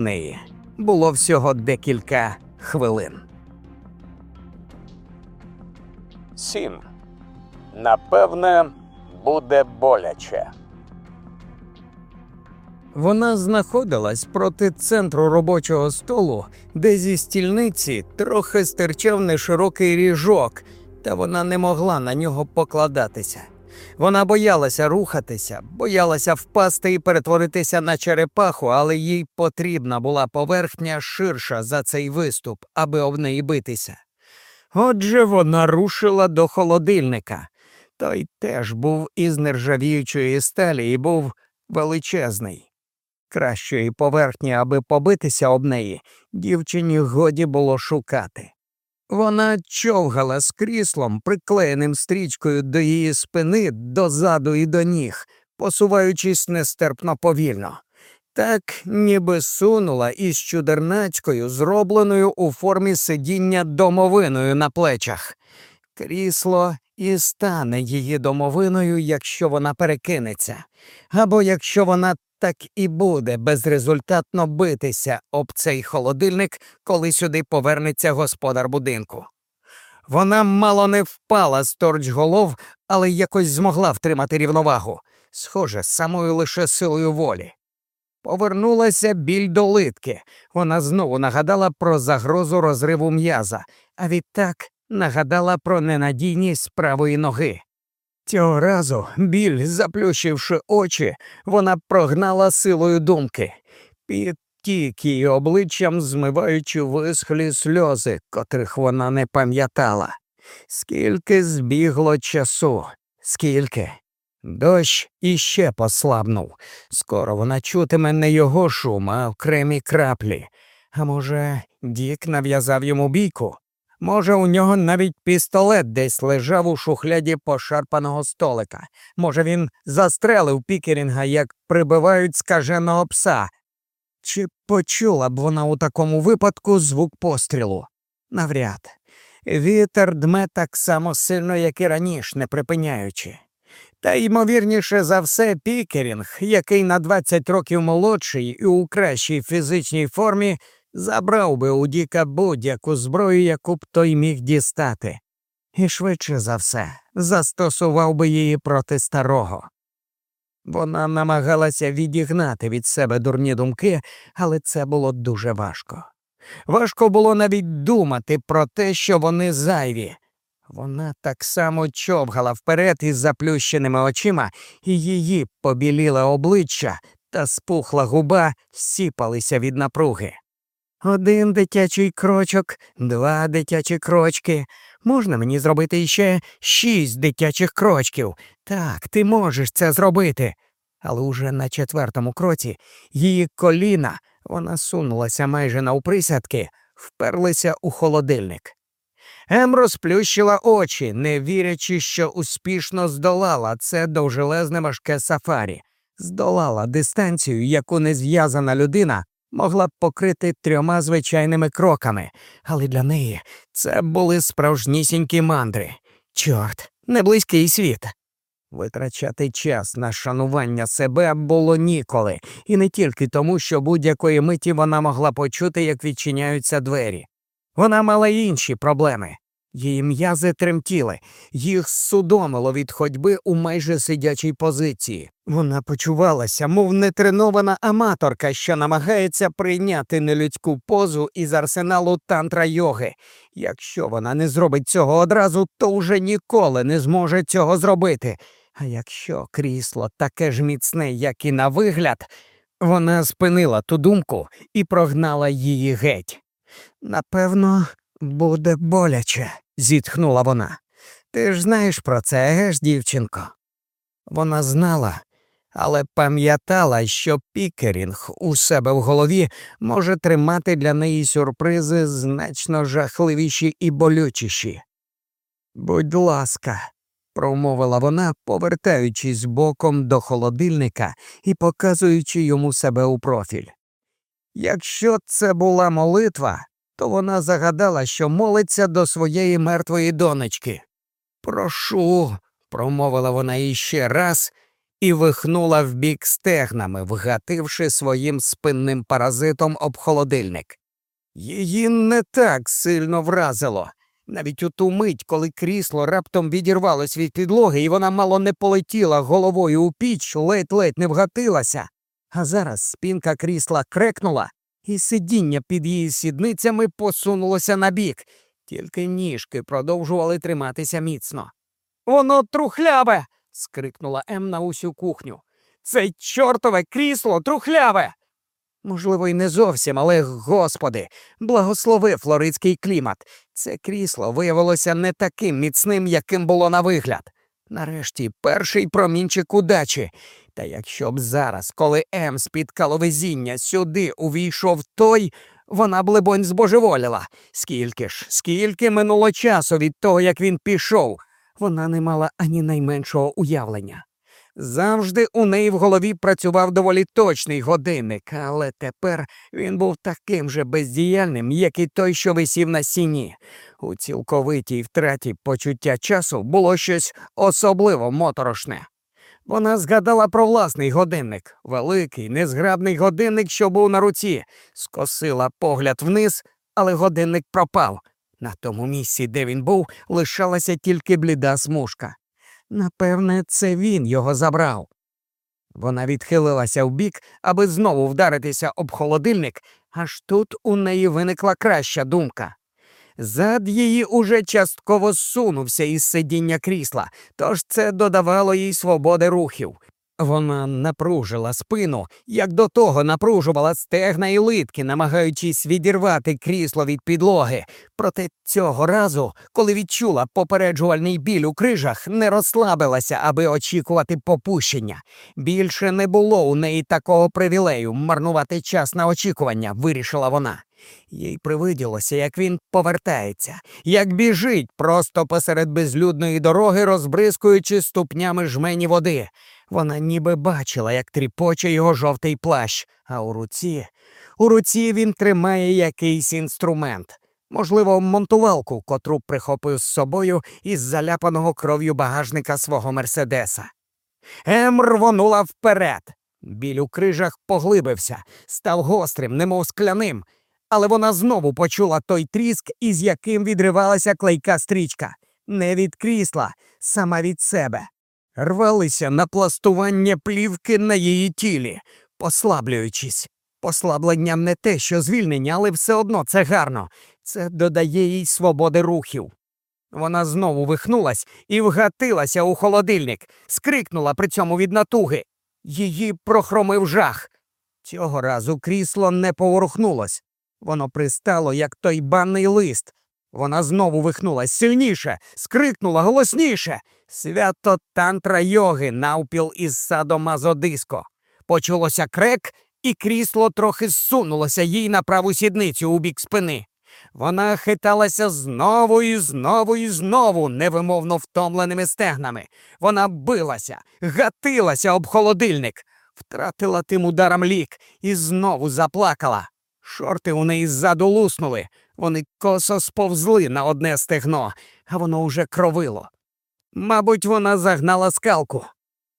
неї було всього декілька хвилин. Сім. Напевне, буде боляче. Вона знаходилась проти центру робочого столу, де зі стільниці трохи стирчав неширокий ріжок, та вона не могла на нього покладатися. Вона боялася рухатися, боялася впасти і перетворитися на черепаху, але їй потрібна була поверхня ширша за цей виступ, аби об неї битися. Отже, вона рушила до холодильника. Той теж був із нержавіючої сталі і був величезний. Кращої поверхні, аби побитися об неї, дівчині годі було шукати. Вона човгала з кріслом, приклеєним стрічкою до її спини, дозаду і до ніг, посуваючись нестерпно повільно. Так ніби сунула із чудернацькою, зробленою у формі сидіння домовиною на плечах. Крісло і стане її домовиною, якщо вона перекинеться, або якщо вона так і буде безрезультатно битися об цей холодильник, коли сюди повернеться господар будинку. Вона мало не впала з торч голов, але якось змогла втримати рівновагу, схоже, самою лише силою волі. Повернулася біль до литки. Вона знову нагадала про загрозу розриву м'яза, а відтак нагадала про ненадійність правої ноги. Цього разу, біль, заплющивши очі, вона прогнала силою думки, підтік її обличчям, змиваючи висхлі сльози, котрих вона не пам'ятала. Скільки збігло часу, скільки. Дощ іще послабнув. Скоро вона чутиме не його шум, а окремі краплі. А може, Дік нав'язав йому бійку? Може, у нього навіть пістолет десь лежав у шухляді пошарпаного столика. Може, він застрелив пікерінга, як прибивають скаженого пса. Чи почула б вона у такому випадку звук пострілу? Навряд. Вітер дме так само сильно, як і раніше, не припиняючи. Та ймовірніше за все, Пікерінг, який на 20 років молодший і у кращій фізичній формі, забрав би у Діка будь-яку зброю, яку б той міг дістати, і швидше за все застосував би її проти старого. Вона намагалася відігнати від себе дурні думки, але це було дуже важко. Важко було навіть думати про те, що вони зайві. Вона так само човгала вперед із заплющеними очима, і її побіліле обличчя та спухла губа сіпалися від напруги. Один дитячий крочок, два дитячі крочки. Можна мені зробити іще шість дитячих крочків. Так, ти можеш це зробити. Але уже на четвертому кроці її коліна, вона сунулася майже навприсядки, вперлися у холодильник. Ем розплющила очі, не вірячи, що успішно здолала це довжелезне важке сафарі, здолала дистанцію, яку незв'язана людина могла б покрити трьома звичайними кроками, але для неї це були справжнісінькі мандри. Чорт, не близький світ. Витрачати час на шанування себе було ніколи, і не тільки тому, що будь-якої миті вона могла почути, як відчиняються двері. Вона мала інші проблеми. Її м'язи тремтіли, їх судомило від ходьби у майже сидячій позиції. Вона почувалася, мов нетренована аматорка, що намагається прийняти нелюдську позу із арсеналу тантра йоги. Якщо вона не зробить цього одразу, то вже ніколи не зможе цього зробити. А якщо крісло таке ж міцне, як і на вигляд, вона спинила ту думку і прогнала її геть. Напевно, буде боляче, зітхнула вона. Ти ж знаєш про це, геш, дівчинко? Вона знала, але пам'ятала, що Пікерінг у себе в голові може тримати для неї сюрпризи значно жахливіші і болючіші. Будь ласка, промовила вона, повертаючись боком до холодильника і показуючи йому себе у профіль. Якщо це була молитва, то вона загадала, що молиться до своєї мертвої донечки. Прошу, промовила вона іще раз і вихнула вбік стегнами, вгативши своїм спинним паразитом об холодильник. Її не так сильно вразило. Навіть у ту мить, коли крісло раптом відірвалось від підлоги, і вона мало не полетіла головою у піч, ледь-ледь не вгатилася. А зараз спінка крісла крекнула, і сидіння під її сідницями посунулося набік, тільки ніжки продовжували триматися міцно. Воно трухляве. скрикнула Ем на усю кухню. Це чортове крісло трухляве. Можливо, й не зовсім, але господи, благослови флоридський клімат. Це крісло виявилося не таким міцним, яким було на вигляд. Нарешті перший промінчик удачі. Та якщо б зараз, коли Ем спіткало везіння, сюди увійшов той, вона б, либонь, збожеволіла. Скільки ж, скільки минуло часу від того, як він пішов, вона не мала ані найменшого уявлення. Завжди у неї в голові працював доволі точний годинник, але тепер він був таким же бездіяльним, як і той, що висів на сіні. У цілковитій втраті почуття часу було щось особливо моторошне. Вона згадала про власний годинник, великий, незграбний годинник, що був на руці, скосила погляд вниз, але годинник пропав. На тому місці, де він був, лишалася тільки бліда смужка. Напевне, це він його забрав. Вона відхилилася вбік, аби знову вдаритися об холодильник, аж тут у неї виникла краща думка. Зад її уже частково зсунувся із сидіння крісла, тож це додавало їй свободи рухів. Вона напружила спину, як до того напружувала стегна і литки, намагаючись відірвати крісло від підлоги. Проте цього разу, коли відчула попереджувальний біль у крижах, не розслабилася, аби очікувати попущення. Більше не було у неї такого привілею марнувати час на очікування, вирішила вона. Їй привиділося, як він повертається, як біжить просто посеред безлюдної дороги, розбризкуючи ступнями жмені води. Вона ніби бачила, як тріпоче його жовтий плащ, а у руці, у руці він тримає якийсь інструмент, можливо, монтувалку, котру прихопив з собою із заляпаного кров'ю багажника свого мерседеса. Ем рвонула вперед. Біль у крижах поглибився, став гострим, немов скляним, але вона знову почула той тріск, із яким відривалася клейка стрічка, не від крісла, сама від себе. Рвалися на пластування плівки на її тілі, послаблюючись. Послабленням не те, що звільнення, але все одно це гарно. Це додає їй свободи рухів. Вона знову вихнулась і вгатилася у холодильник, скрикнула при цьому від натуги. Її прохромив жах. Цього разу крісло не поворухнулось. Воно пристало, як той банний лист. Вона знову вихнулась сильніше, скрикнула голосніше. Свято тантра йоги навпіл із садомазодиско. Почулося крек, і крісло трохи зсунулося їй на праву сідницю у бік спини. Вона хиталася знову і знову і знову, невимовно втомленими стегнами. Вона билася, гатилася об холодильник, втратила тим ударом лік і знову заплакала. Шорти у неї ззаду луснули, вони косо сповзли на одне стегно, а воно уже кровило. Мабуть, вона загнала скалку.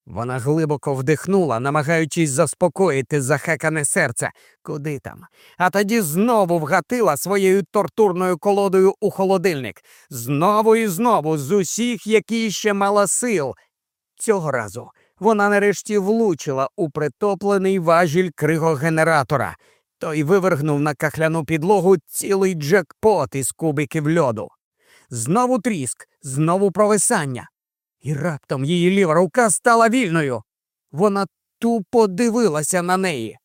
Вона глибоко вдихнула, намагаючись заспокоїти захекане серце, куди там, а тоді знову вгатила своєю тортурною колодою у холодильник, знову і знову з усіх, які ще мала сил. Цього разу вона нарешті влучила у притоплений важіль кригогенератора. Той вивергнув на кахляну підлогу цілий джекпот із кубиків льоду. Знову тріск, знову провисання. І раптом її ліва рука стала вільною. Вона тупо дивилася на неї.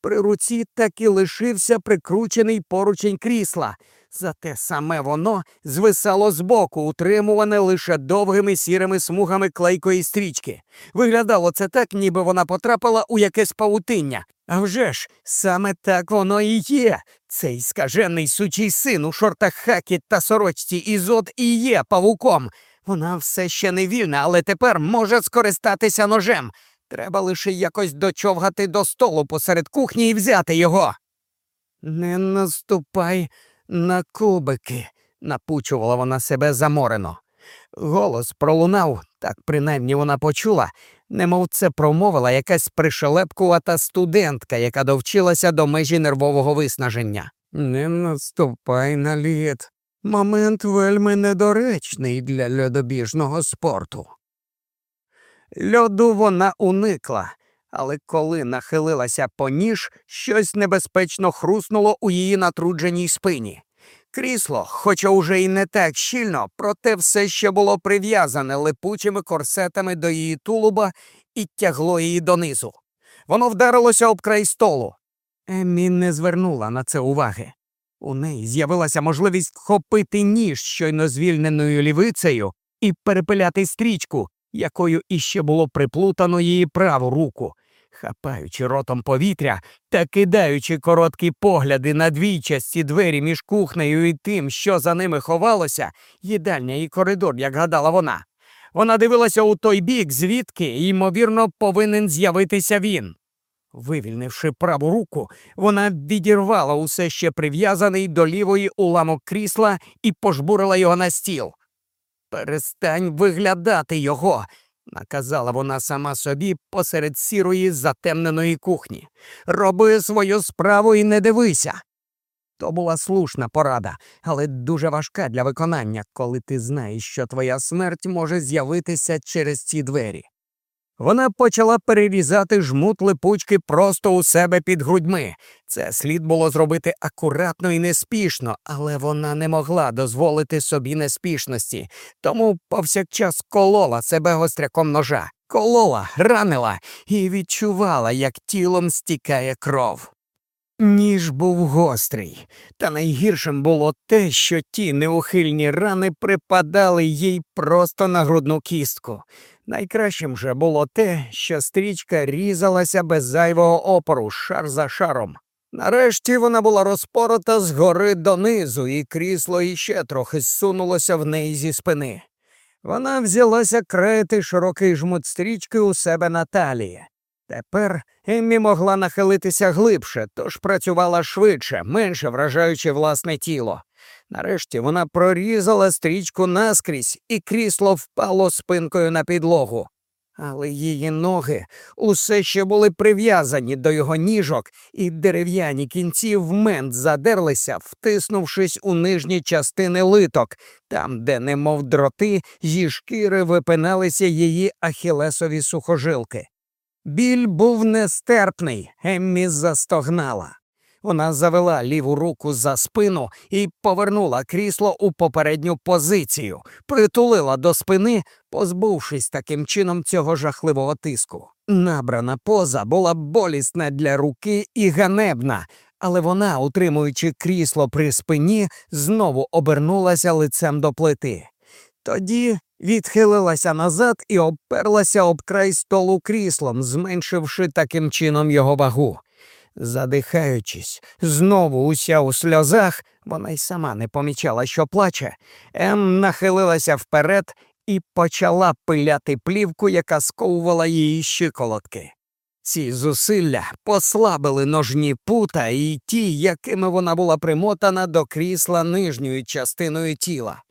При руці так і лишився прикручений поручень крісла, зате саме воно звисало збоку, утримуване лише довгими сірими смугами клейкої стрічки. Виглядало це так, ніби вона потрапила у якесь павутиння. А вже ж, саме так воно і є. Цей скажений сучий син у шортах хакі та сорочці Ізот і є павуком. Вона все ще не вільна, але тепер може скористатися ножем. Треба лише якось дочовгати до столу посеред кухні і взяти його. Не наступай на кубики, напучувала вона себе заморено. Голос пролунав, Так принаймні вона почула, немов це промовила якась пришелепкувата студентка, яка довчилася до межі нервового виснаження. Не наступай на лід. Момент вельми недоречний для льодобіжного спорту. Льоду вона уникла, але коли нахилилася по ніж, щось небезпечно хруснуло у її натрудженій спині. Крісло, хоча уже й не так щільно, проте все ще було прив'язане липучими корсетами до її тулуба і тягло її донизу. Воно вдарилося об край столу. Еммі не звернула на це уваги. У неї з'явилася можливість вхопити ніж щойно звільненою лівицею і перепиляти стрічку, якою іще було приплутано її праву руку. Хапаючи ротом повітря та кидаючи короткі погляди на двійчасті двері між кухнею і тим, що за ними ховалося, їдальня і коридор, як гадала вона. Вона дивилася у той бік, звідки, ймовірно, повинен з'явитися він. Вивільнивши праву руку, вона відірвала усе ще прив'язаний до лівої уламок крісла і пожбурила його на стіл. Перестань виглядати його, наказала вона сама собі посеред сірої затемненої кухні. Роби свою справу і не дивися. То була слушна порада, але дуже важка для виконання, коли ти знаєш, що твоя смерть може з'явитися через ці двері. Вона почала перерізати жмут липучки просто у себе під грудьми. Це слід було зробити акуратно і неспішно, але вона не могла дозволити собі неспішності, тому повсякчас колола себе гостряком ножа, колола, ранила і відчувала, як тілом стікає кров. Ніж був гострий, та найгіршим було те, що ті неухильні рани припадали їй просто на грудну кістку. Найкращим же було те, що стрічка різалася без зайвого опору, шар за шаром. Нарешті вона була розпорота згори донизу, і крісло іще трохи зсунулося в неї зі спини. Вона взялася краяти широкий жмут стрічки у себе на талії. Тепер Еммі могла нахилитися глибше, тож працювала швидше, менше вражаючи власне тіло. Нарешті вона прорізала стрічку наскрізь, і крісло впало спинкою на підлогу. Але її ноги усе ще були прив'язані до його ніжок, і дерев'яні кінці вмент задерлися, втиснувшись у нижні частини литок, там, де, немов дроти, зі шкіри випиналися її ахілесові сухожилки. Біль був нестерпний, Еммі застогнала. Вона завела ліву руку за спину і повернула крісло у попередню позицію, притулила до спини, позбувшись таким чином цього жахливого тиску. Набрана поза була болісна для руки і ганебна, але вона, утримуючи крісло при спині, знову обернулася лицем до плити. Тоді відхилилася назад і обперлася об край столу кріслом, зменшивши таким чином його вагу. Задихаючись, знову уся у сльозах, вона й сама не помічала, що плаче, Ем нахилилася вперед і почала пиляти плівку, яка сковувала її щиколотки. Ці зусилля послабили ножні пута і ті, якими вона була примотана до крісла нижньою частиною тіла.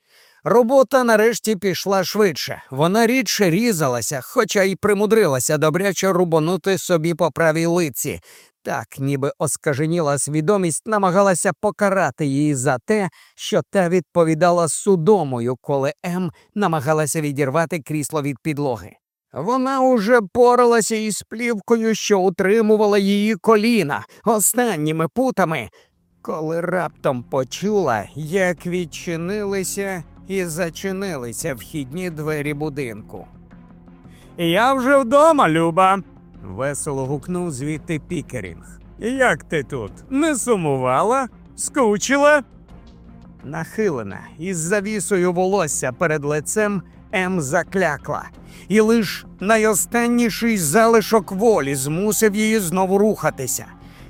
Робота нарешті пішла швидше. Вона рідше різалася, хоча й примудрилася добряче рубанути собі по правій лиці. Так, ніби оскаженіла свідомість, намагалася покарати її за те, що та відповідала судомою, коли М намагалася відірвати крісло від підлоги. Вона уже поралася із плівкою, що утримувала її коліна останніми путами, коли раптом почула, як відчинилися і зачинилися вхідні двері будинку. Я вже вдома, Люба. Весело гукнув звідти Пікерінг. Як ти тут? Не сумувала? Скучила? Нахилена із завісою волосся перед лицем М заклякла, і лиш найостанніший залишок волі змусив її знову рухатися.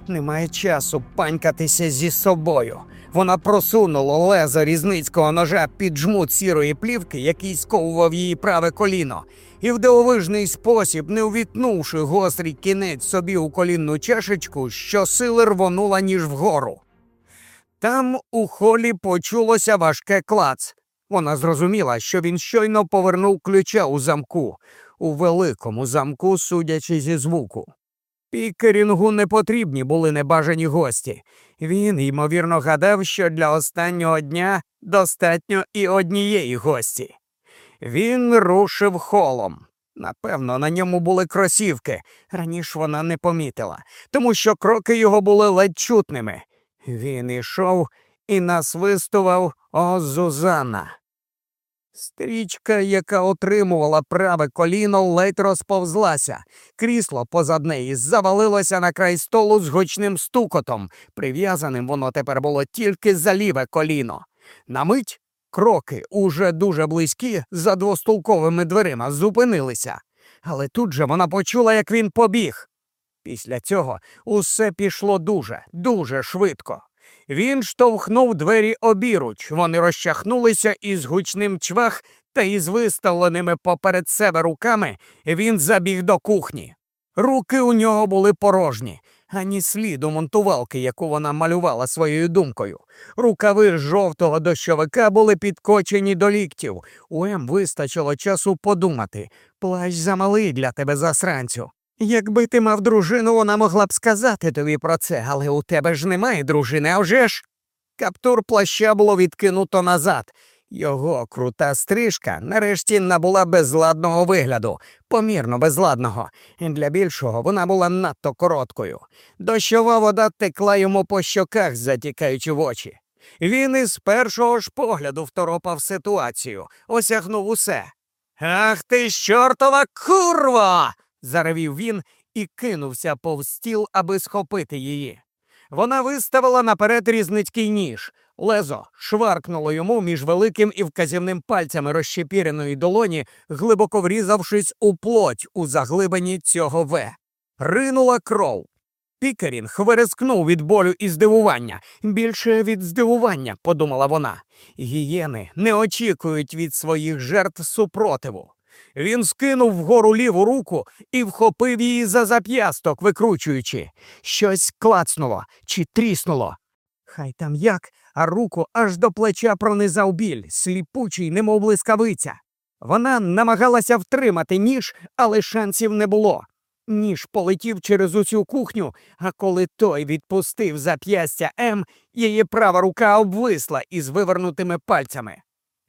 Немає часу панькатися зі собою. Вона просунула лезо різницького ножа під жмут сірої плівки, який сковував її праве коліно, і в дивовижний спосіб, не увітнувши гострий кінець собі у колінну чашечку, щосили рвонула ніж вгору. Там у холі почулося важке клац. Вона зрозуміла, що він щойно повернув ключа у замку, у великому замку, судячи зі звуку. Пікерінгу не потрібні були небажані гості. Він, ймовірно, гадав, що для останнього дня достатньо і однієї гості. Він рушив холом. Напевно, на ньому були кросівки. Раніше вона не помітила, тому що кроки його були ледь чутними. Він ішов і насвистував О Зузана. Стрічка, яка отримувала праве коліно, ледь розповзлася. Крісло позад неї завалилося на край столу з гучним стукотом. Прив'язаним воно тепер було тільки за ліве коліно. На мить кроки, уже дуже близькі, за двостулковими дверима, зупинилися. Але тут же вона почула, як він побіг. Після цього усе пішло дуже, дуже швидко. Він штовхнув двері обіруч, вони розчахнулися із гучним чвах та із виставленими поперед себе руками він забіг до кухні. Руки у нього були порожні, ані сліду монтувалки, яку вона малювала своєю думкою. Рукави жовтого дощовика були підкочені до ліктів. У Ем вистачило часу подумати плащ замалий для тебе засранцю. Якби ти мав дружину, вона могла б сказати тобі про це, але у тебе ж немає дружини, а вже ж. Каптур плаща було відкинуто назад. Його крута стрижка нарешті набула безладного вигляду, помірно безладного. Для більшого вона була надто короткою. Дощова вода текла йому по щоках, затікаючи в очі. Він із першого ж погляду второпав ситуацію, осягнув усе. Ах ти ж чортова курва! заревів він і кинувся повз стіл, аби схопити її. Вона виставила наперед різницький ніж. Лезо шваркнуло йому між великим і вказівним пальцями розщепіреної долоні, глибоко врізавшись у плоть у заглибині цього В. Ринула кров. Пікерінг верескнув від болю і здивування. Більше від здивування, подумала вона. Гієни не очікують від своїх жертв супротиву. Він скинув вгору ліву руку і вхопив її за зап'ясток, викручуючи. Щось клацнуло чи тріснуло. Хай там як, а руку аж до плеча пронизав біль, сліпучий, немов блискавиця. Вона намагалася втримати ніж, але шансів не було. Ніж полетів через усю кухню, а коли той відпустив зап'ястя М, її права рука обвисла із вивернутими пальцями.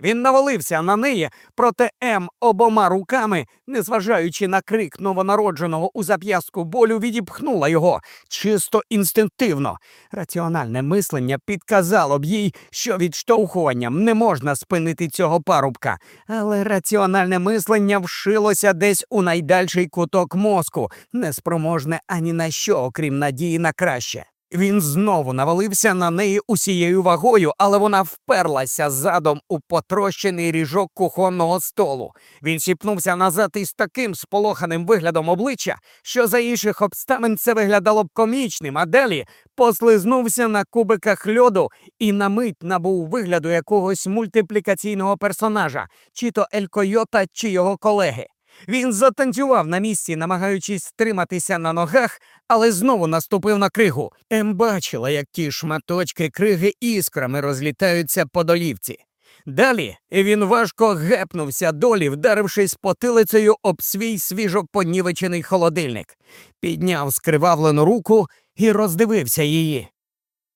Він навалився на неї, проте М обома руками, незважаючи на крик новонародженого у зап'ястку болю, відіпхнула його чисто інстинктивно. Раціональне мислення підказало б їй, що відштовхуванням не можна спинити цього парубка, але раціональне мислення вшилося десь у найдальший куток мозку, неспроможне ані на що, окрім надії на краще. Він знову навалився на неї усією вагою, але вона вперлася задом у потрощений ріжок кухонного столу. Він сіпнувся назад із таким сполоханим виглядом обличчя, що за інших обставин це виглядало б комічним, а далі послизнувся на кубиках льоду і на мить набув вигляду якогось мультиплікаційного персонажа, чи то Ель Койота, чи його колеги. Він затанцював на місці, намагаючись стриматися на ногах, але знову наступив на кригу. Ем бачила, як ті шматочки криги іскрами розлітаються по долівці. Далі він важко гепнувся долі, вдарившись потилицею об свій свіжо понівечений холодильник, підняв скривавлену руку і роздивився її.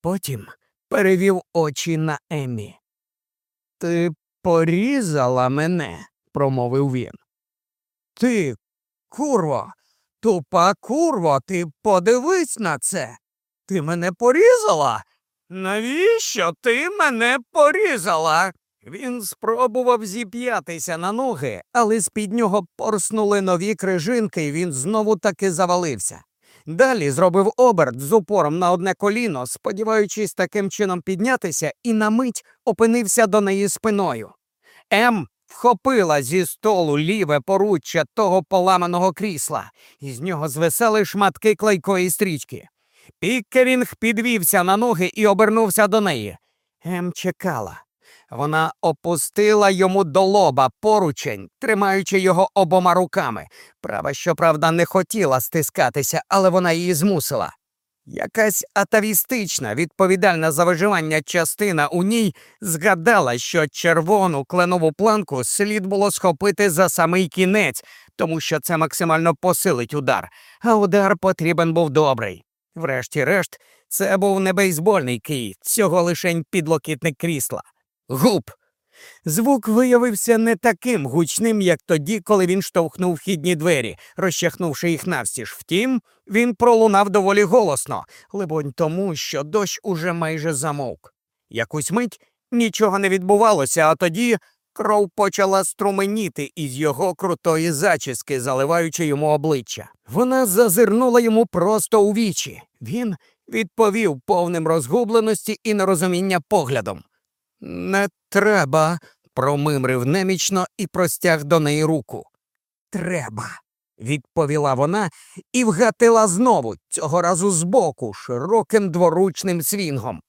Потім перевів очі на Емі. Ти порізала мене, промовив він. Ти, курво, тупа курво, ти подивись на це. Ти мене порізала? Навіщо ти мене порізала? Він спробував зіп'ятися на ноги, але з-під нього порснули нові крижинки, і він знову таки завалився. Далі зробив оберт з упором на одне коліно, сподіваючись таким чином піднятися, і на мить опинився до неї спиною. М вхопила зі столу ліве поруччя того поламаного крісла, і з нього звисали шматки клейкої стрічки. Піккерінг підвівся на ноги і обернувся до неї. Ем чекала. Вона опустила йому до лоба поручень, тримаючи його обома руками. Права, щоправда, не хотіла стискатися, але вона її змусила. Якась атавістична, відповідальна за виживання частина у ній згадала, що червону кленову планку слід було схопити за самий кінець, тому що це максимально посилить удар, а удар потрібен був добрий. Врешті-решт, це був не бейсбольний кий, цього лишень підлокітник крісла. Гуп! Звук виявився не таким гучним, як тоді, коли він штовхнув вхідні двері, розчахнувши їх навстіж. Втім, він пролунав доволі голосно, либонь тому, що дощ уже майже замовк. Якусь мить нічого не відбувалося, а тоді кров почала струменіти із його крутої зачіски, заливаючи йому обличчя. Вона зазирнула йому просто у вічі. Він відповів повним розгубленості і нерозуміння поглядом. Не треба, промимрив немічно і простяг до неї руку. Треба, відповіла вона і вгатила знову, цього разу збоку, широким дворучним свінгом.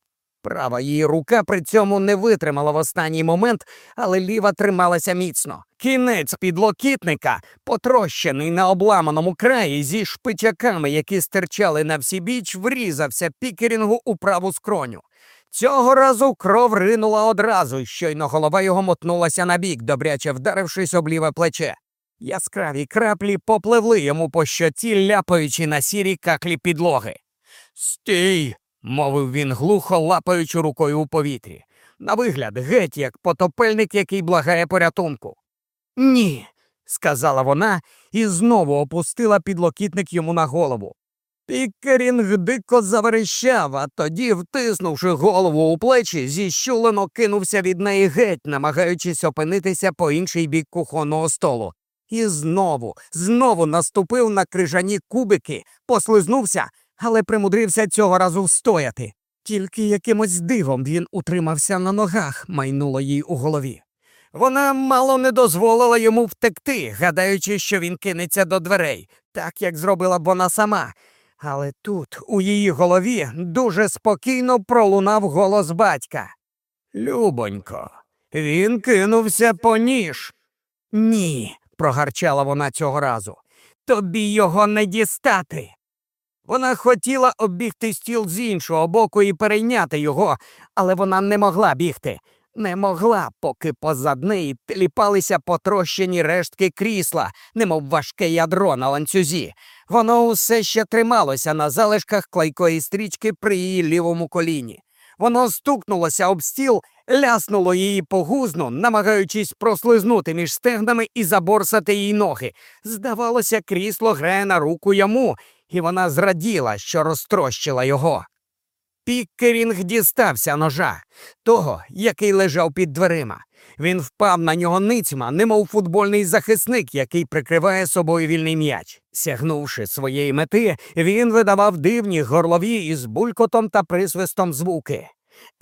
Права її рука при цьому не витримала в останній момент, але ліва трималася міцно. Кінець підлокітника, потрощений на обламаному краї зі шпичаками, які стирчали на всі біч, врізався пікерінгу у праву скроню. Цього разу кров ринула одразу, щойно голова його мотнулася набік, добряче вдарившись об ліве плече. Яскраві краплі попливли йому по щоці, ляпаючи на сірі каклі підлоги. Стій. мовив він глухо, лапаючи рукою у повітрі. На вигляд, геть, як потопельник, який благає порятунку. Ні, сказала вона і знову опустила підлокітник йому на голову. Пікерінг дико заверещав, а тоді, втиснувши голову у плечі, зіщулено кинувся від неї геть, намагаючись опинитися по інший бік кухонного столу. І знову, знову наступив на крижані кубики, послизнувся, але примудрився цього разу встояти. Тільки якимось дивом він утримався на ногах, майнуло їй у голові. Вона мало не дозволила йому втекти, гадаючи, що він кинеться до дверей, так як зробила б вона сама. Але тут, у її голові, дуже спокійно пролунав голос батька. Любонько, він кинувся по ніж. Ні, прогарчала вона цього разу. Тобі його не дістати. Вона хотіла оббігти стіл з іншого боку і перейняти його, але вона не могла бігти. Не могла, поки позад неї тліпалися потрощені рештки крісла, немов важке ядро на ланцюзі. Воно усе ще трималося на залишках клейкої стрічки при її лівому коліні. Воно стукнулося об стіл, ляснуло її по гузну, намагаючись прослизнути між стегнами і заборсати їй ноги. Здавалося, крісло грає на руку йому, і вона зраділа, що розтрощила його. Пікерінг дістався ножа, того, який лежав під дверима. Він впав на нього ницьма, немов футбольний захисник, який прикриває собою вільний м'яч. Сягнувши своєї мети, він видавав дивні горлові із булькотом та присвистом звуки.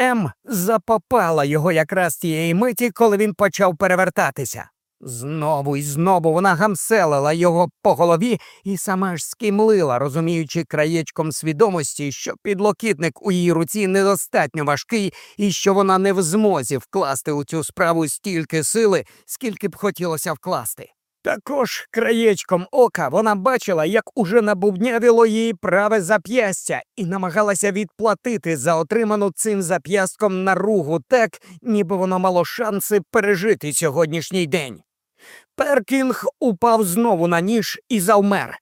М запопала його якраз тієї миті, коли він почав перевертатися. Знову і знову вона гамселила його по голові і сама ж скімлила, розуміючи краєчком свідомості, що підлокітник у її руці недостатньо важкий і що вона не в змозі вкласти у цю справу стільки сили, скільки б хотілося вкласти. Також краєчком ока вона бачила, як уже набубнявіло її праве зап'ястя, і намагалася відплатити за отриману цим зап'ястком наругу так, ніби воно мало шанси пережити сьогоднішній день. Перкінг упав знову на ніж і завмер.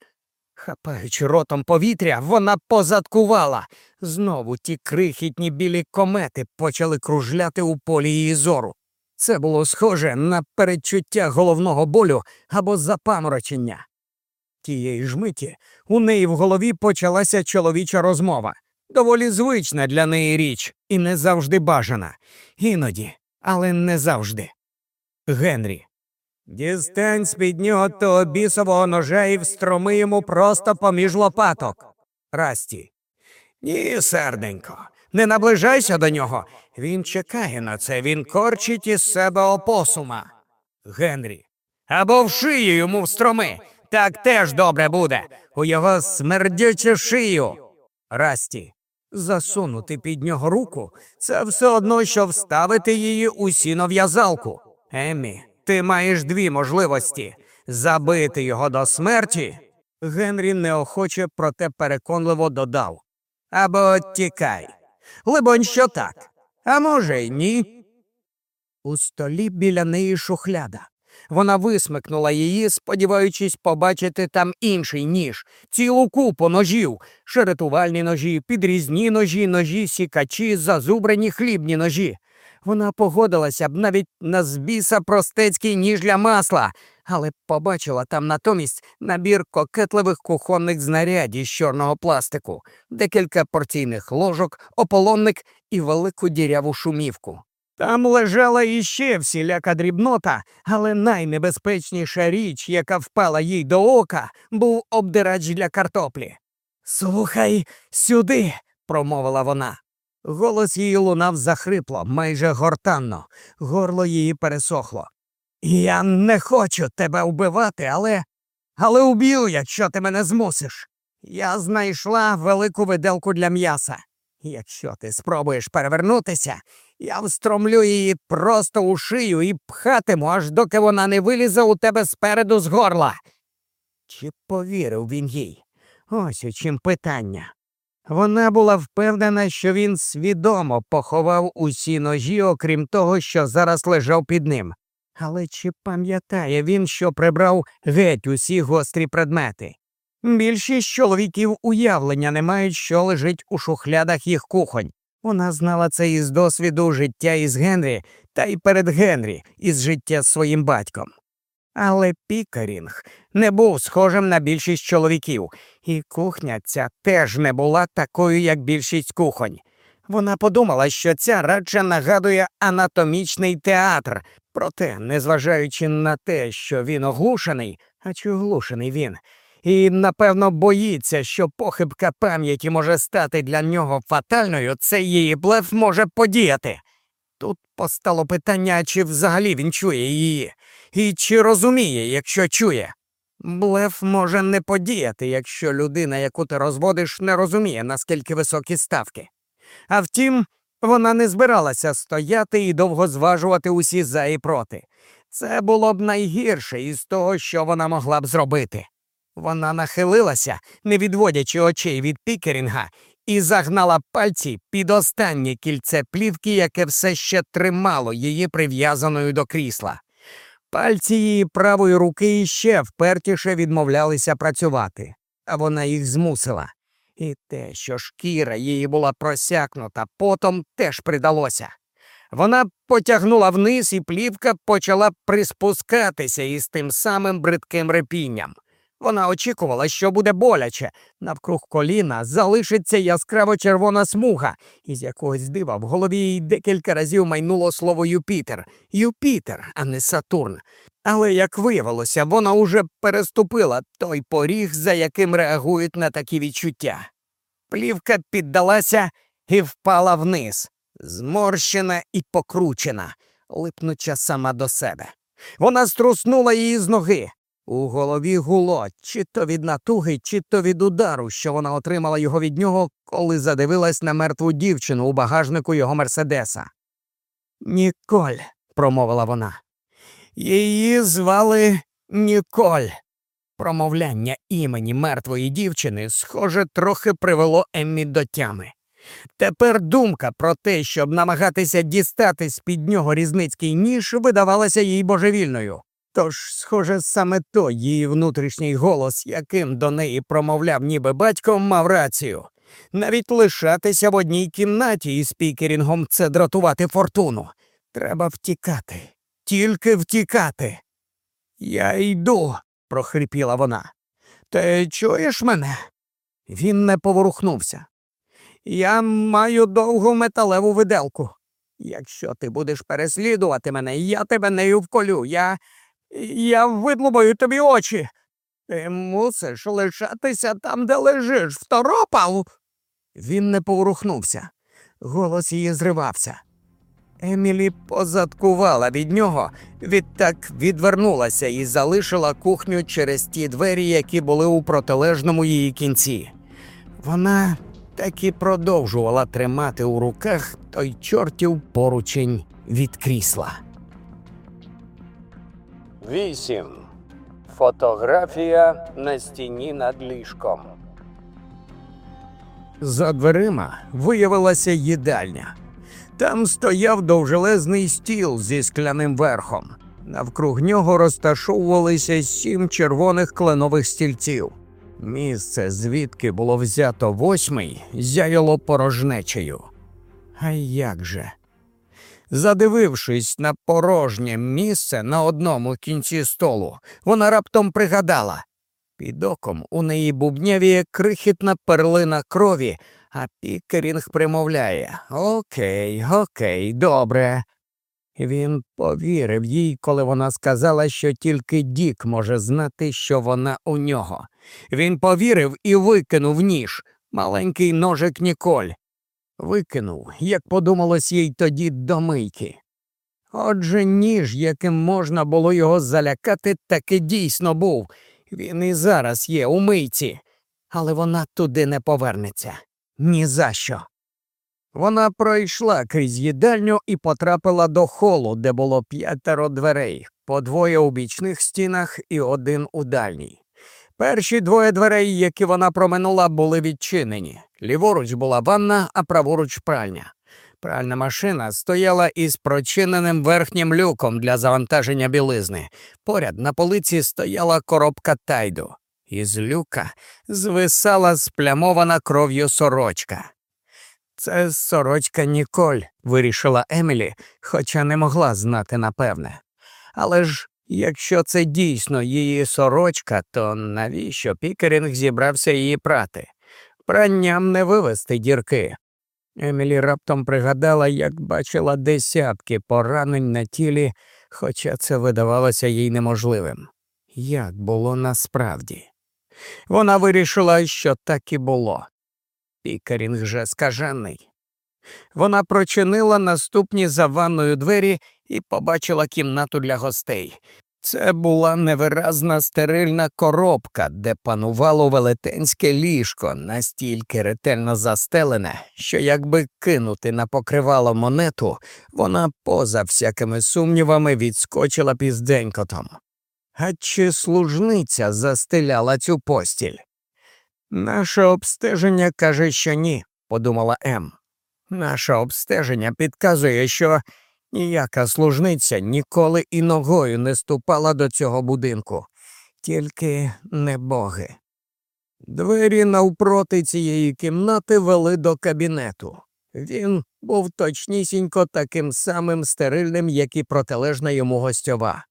Хапаючи ротом повітря, вона позадкувала. Знову ті крихітні білі комети почали кружляти у полі її зору. Це було схоже на передчуття головного болю або запаморочення. Тієї ж миті у неї в голові почалася чоловіча розмова. Доволі звична для неї річ і не завжди бажана. Іноді, але не завжди. Генрі. Дістань з під нього того бісового ножа і встроми йому просто поміж лопаток. Расті. Ні, серденько, не наближайся до нього. Він чекає на це, він корчить із себе опосума. Генрі. Або в шию йому встроми. Так теж добре буде. У його смердючу шию. Расті. Засунути під нього руку це все одно, що вставити її у сінов'язалку. Еммі, ти маєш дві можливості забити його до смерті. Генрі неохоче, проте переконливо додав. Або тікай. Либонь, що так. А може, й ні. У столі біля неї шухляда. Вона висмикнула її, сподіваючись побачити там інший ніж, цілу купу ножів, шеретувальні ножі, підрізні ножі, ножі, сікачі, зазубрені хлібні ножі. Вона погодилася б навіть на збіса простецький ніж для масла, але побачила там натомість набір кокетливих кухонних знарядів з чорного пластику, декілька порційних ложок, ополонник і велику діряву шумівку. Там лежала іще всіляка дрібнота, але найнебезпечніша річ, яка впала їй до ока, був обдирач для картоплі. Слухай сюди, промовила вона. Голос її лунав захрипло, майже гортанно, горло її пересохло. Я не хочу тебе вбивати, але. але уб'ю, якщо ти мене змусиш. Я знайшла велику виделку для м'яса. Якщо ти спробуєш перевернутися, я встромлю її просто у шию і пхатиму, аж доки вона не вилізе у тебе спереду з горла. Чи повірив він їй? Ось у чим питання. Вона була впевнена, що він свідомо поховав усі ножі, окрім того, що зараз лежав під ним. Але чи пам'ятає він, що прибрав геть усі гострі предмети? Більшість чоловіків уявлення не мають, що лежить у шухлядах їх кухонь. Вона знала це із досвіду життя із Генрі та й перед Генрі із життя з своїм батьком. Але Пікерінг не був схожим на більшість чоловіків, і кухня ця теж не була такою, як більшість кухонь. Вона подумала, що ця радше нагадує анатомічний театр, проте, незважаючи на те, що він оглушений, а чи оглушений він, і, напевно, боїться, що похибка пам'яті може стати для нього фатальною, цей її блеф може подіяти. Тут постало питання, чи взагалі він чує її, і чи розуміє, якщо чує. Блеф може не подіяти, якщо людина, яку ти розводиш, не розуміє, наскільки високі ставки. А втім, вона не збиралася стояти і довго зважувати усі за і проти. Це було б найгірше із того, що вона могла б зробити. Вона нахилилася, не відводячи очей від Пікерінга, і загнала пальці під останнє кільце плівки, яке все ще тримало її прив'язаною до крісла. Пальці її правої руки іще впертіше відмовлялися працювати, а вона їх змусила. І те, що шкіра її була просякнута потом, теж придалося. Вона потягнула вниз, і плівка почала приспускатися із тим самим бридким репінням. Вона очікувала, що буде боляче. Навкруг коліна залишиться яскраво червона смуга, і з якогось дива в голові їй декілька разів майнуло слово Юпітер. Юпітер, а не Сатурн. Але, як виявилося, вона уже переступила той поріг, за яким реагують на такі відчуття. Плівка піддалася і впала вниз, зморщена і покручена, липнуча сама до себе. Вона струснула її з ноги. У голові гуло, чи то від натуги, чи то від удару, що вона отримала його від нього, коли задивилась на мертву дівчину у багажнику його Мерседеса. Ніколь, промовила вона. Її звали Ніколь. Промовляння імені мертвої дівчини, схоже, трохи привело Еммі до тями. Тепер думка про те, щоб намагатися дістати з під нього різницький ніж, видавалася їй божевільною. Тож, схоже, саме той її внутрішній голос, яким до неї промовляв ніби батько, мав рацію. Навіть лишатися в одній кімнаті із пікерінгом це дратувати фортуну. Треба втікати, тільки втікати. Я йду, прохрипіла вона. Ти чуєш мене? Він не поворухнувся. Я маю довгу металеву виделку. Якщо ти будеш переслідувати мене, я тебе нею вколю. Я я видлубаю тобі очі. Ти мусиш лишатися там, де лежиш, второпав. Він не поворухнувся. Голос її зривався. Емілі позадкувала від нього, відтак відвернулася і залишила кухню через ті двері, які були у протилежному її кінці. Вона так і продовжувала тримати у руках той чортів поручень від крісла. 8. Фотографія на стіні над ліжком. За дверима виявилася їдальня. Там стояв довжелезний стіл зі скляним верхом. Навкруг нього розташовувалися сім червоних кленових стільців. Місце, звідки було взято восьмий, зяяло порожнечею. А як же? Задивившись на порожнє місце на одному кінці столу, вона раптом пригадала. Під оком у неї бубнявіє крихітна перлина крові, а Пікерінг примовляє Окей, окей, добре. Він повірив їй, коли вона сказала, що тільки Дік може знати, що вона у нього. Він повірив і викинув ніж, маленький ножик Ніколь. Викинув, як подумалось їй тоді до мийки. Отже, ніж, яким можна було його залякати, таки дійсно був. Він і зараз є у мийці, але вона туди не повернеться. Ні за що. Вона пройшла крізь їдальню і потрапила до холу, де було п'ятеро дверей, по двоє у бічних стінах і один у дальній. Перші двоє дверей, які вона проминула, були відчинені. Ліворуч була ванна, а праворуч пральня. Пральна машина стояла із прочиненим верхнім люком для завантаження білизни. Поряд на полиці стояла коробка тайду. Із люка звисала сплямована кров'ю сорочка. Це сорочка Ніколь, вирішила Емілі, хоча не могла знати напевне. Але ж якщо це дійсно її сорочка, то навіщо Пікерінг зібрався її прати? Пранням не вивести дірки. Емілі раптом пригадала, як бачила десятки поранень на тілі, хоча це видавалося їй неможливим. Як було насправді? Вона вирішила, що так і було. Пікарінг же скажений. Вона прочинила наступні за ванною двері і побачила кімнату для гостей. Це була невиразна стерильна коробка, де панувало велетенське ліжко, настільки ретельно застелене, що якби кинути на покривало монету, вона поза всякими сумнівами відскочила б із денькотом. А чи служниця застеляла цю постіль? Наше обстеження каже, що ні, подумала Ем. Наше обстеження підказує, що ніяка служниця ніколи і ногою не ступала до цього будинку, тільки не боги. Двері навпроти цієї кімнати вели до кабінету. Він був точнісінько таким самим стерильним, як і протилежна йому гостьова.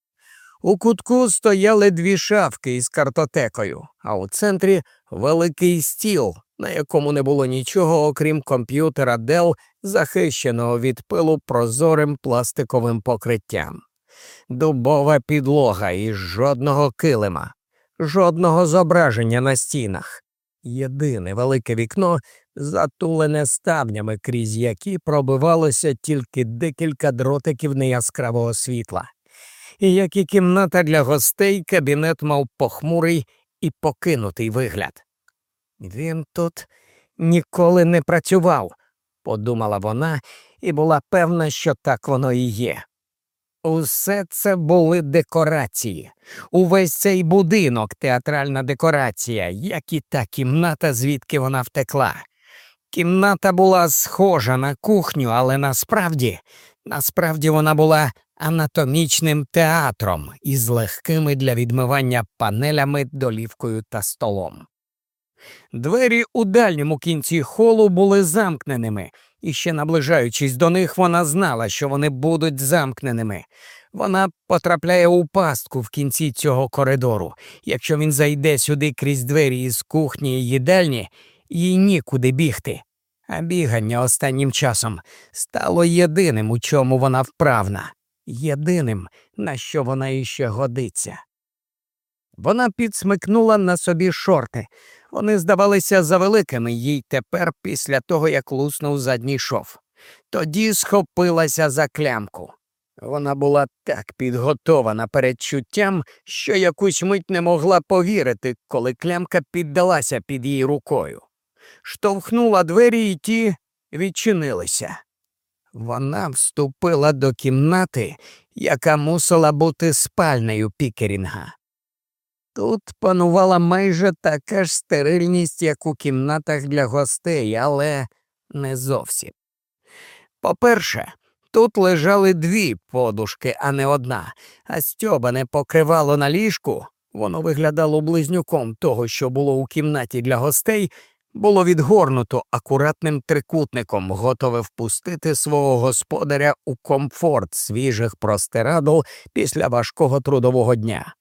У кутку стояли дві шафки із картотекою, а у центрі великий стіл, на якому не було нічого, окрім комп'ютера Dell, захищеного від пилу прозорим пластиковим покриттям. Дубова підлога і жодного килима, жодного зображення на стінах. Єдине велике вікно, затулене ставнями, крізь які пробивалося тільки декілька дротиків неяскравого світла. І як і кімната для гостей, кабінет мав похмурий і покинутий вигляд. Він тут ніколи не працював, подумала вона і була певна, що так воно і є. Усе це були декорації. Увесь цей будинок театральна декорація, як і та кімната, звідки вона втекла. Кімната була схожа на кухню, але насправді, насправді вона була анатомічним театром із легкими для відмивання панелями, долівкою та столом. Двері у дальньому кінці холу були замкненими, і ще наближаючись до них, вона знала, що вони будуть замкненими. Вона потрапляє у пастку в кінці цього коридору. Якщо він зайде сюди крізь двері із кухні і їдальні, їй нікуди бігти. А бігання останнім часом стало єдиним, у чому вона вправна, єдиним, на що вона іще годиться. Вона підсмикнула на собі шорти. Вони здавалися завеликими їй тепер після того, як луснув задній шов. Тоді схопилася за клямку. Вона була так підготована перед чуттям, що якусь мить не могла повірити, коли клямка піддалася під її рукою. Штовхнула двері, і ті відчинилися. Вона вступила до кімнати, яка мусила бути спальнею Пікерінга. Тут панувала майже така ж стерильність, як у кімнатах для гостей, але не зовсім. По-перше, тут лежали дві подушки, а не одна, а стьобане покривало на ліжку, воно виглядало близнюком того, що було у кімнаті для гостей, було відгорнуто акуратним трикутником, готове впустити свого господаря у комфорт свіжих простирадл після важкого трудового дня.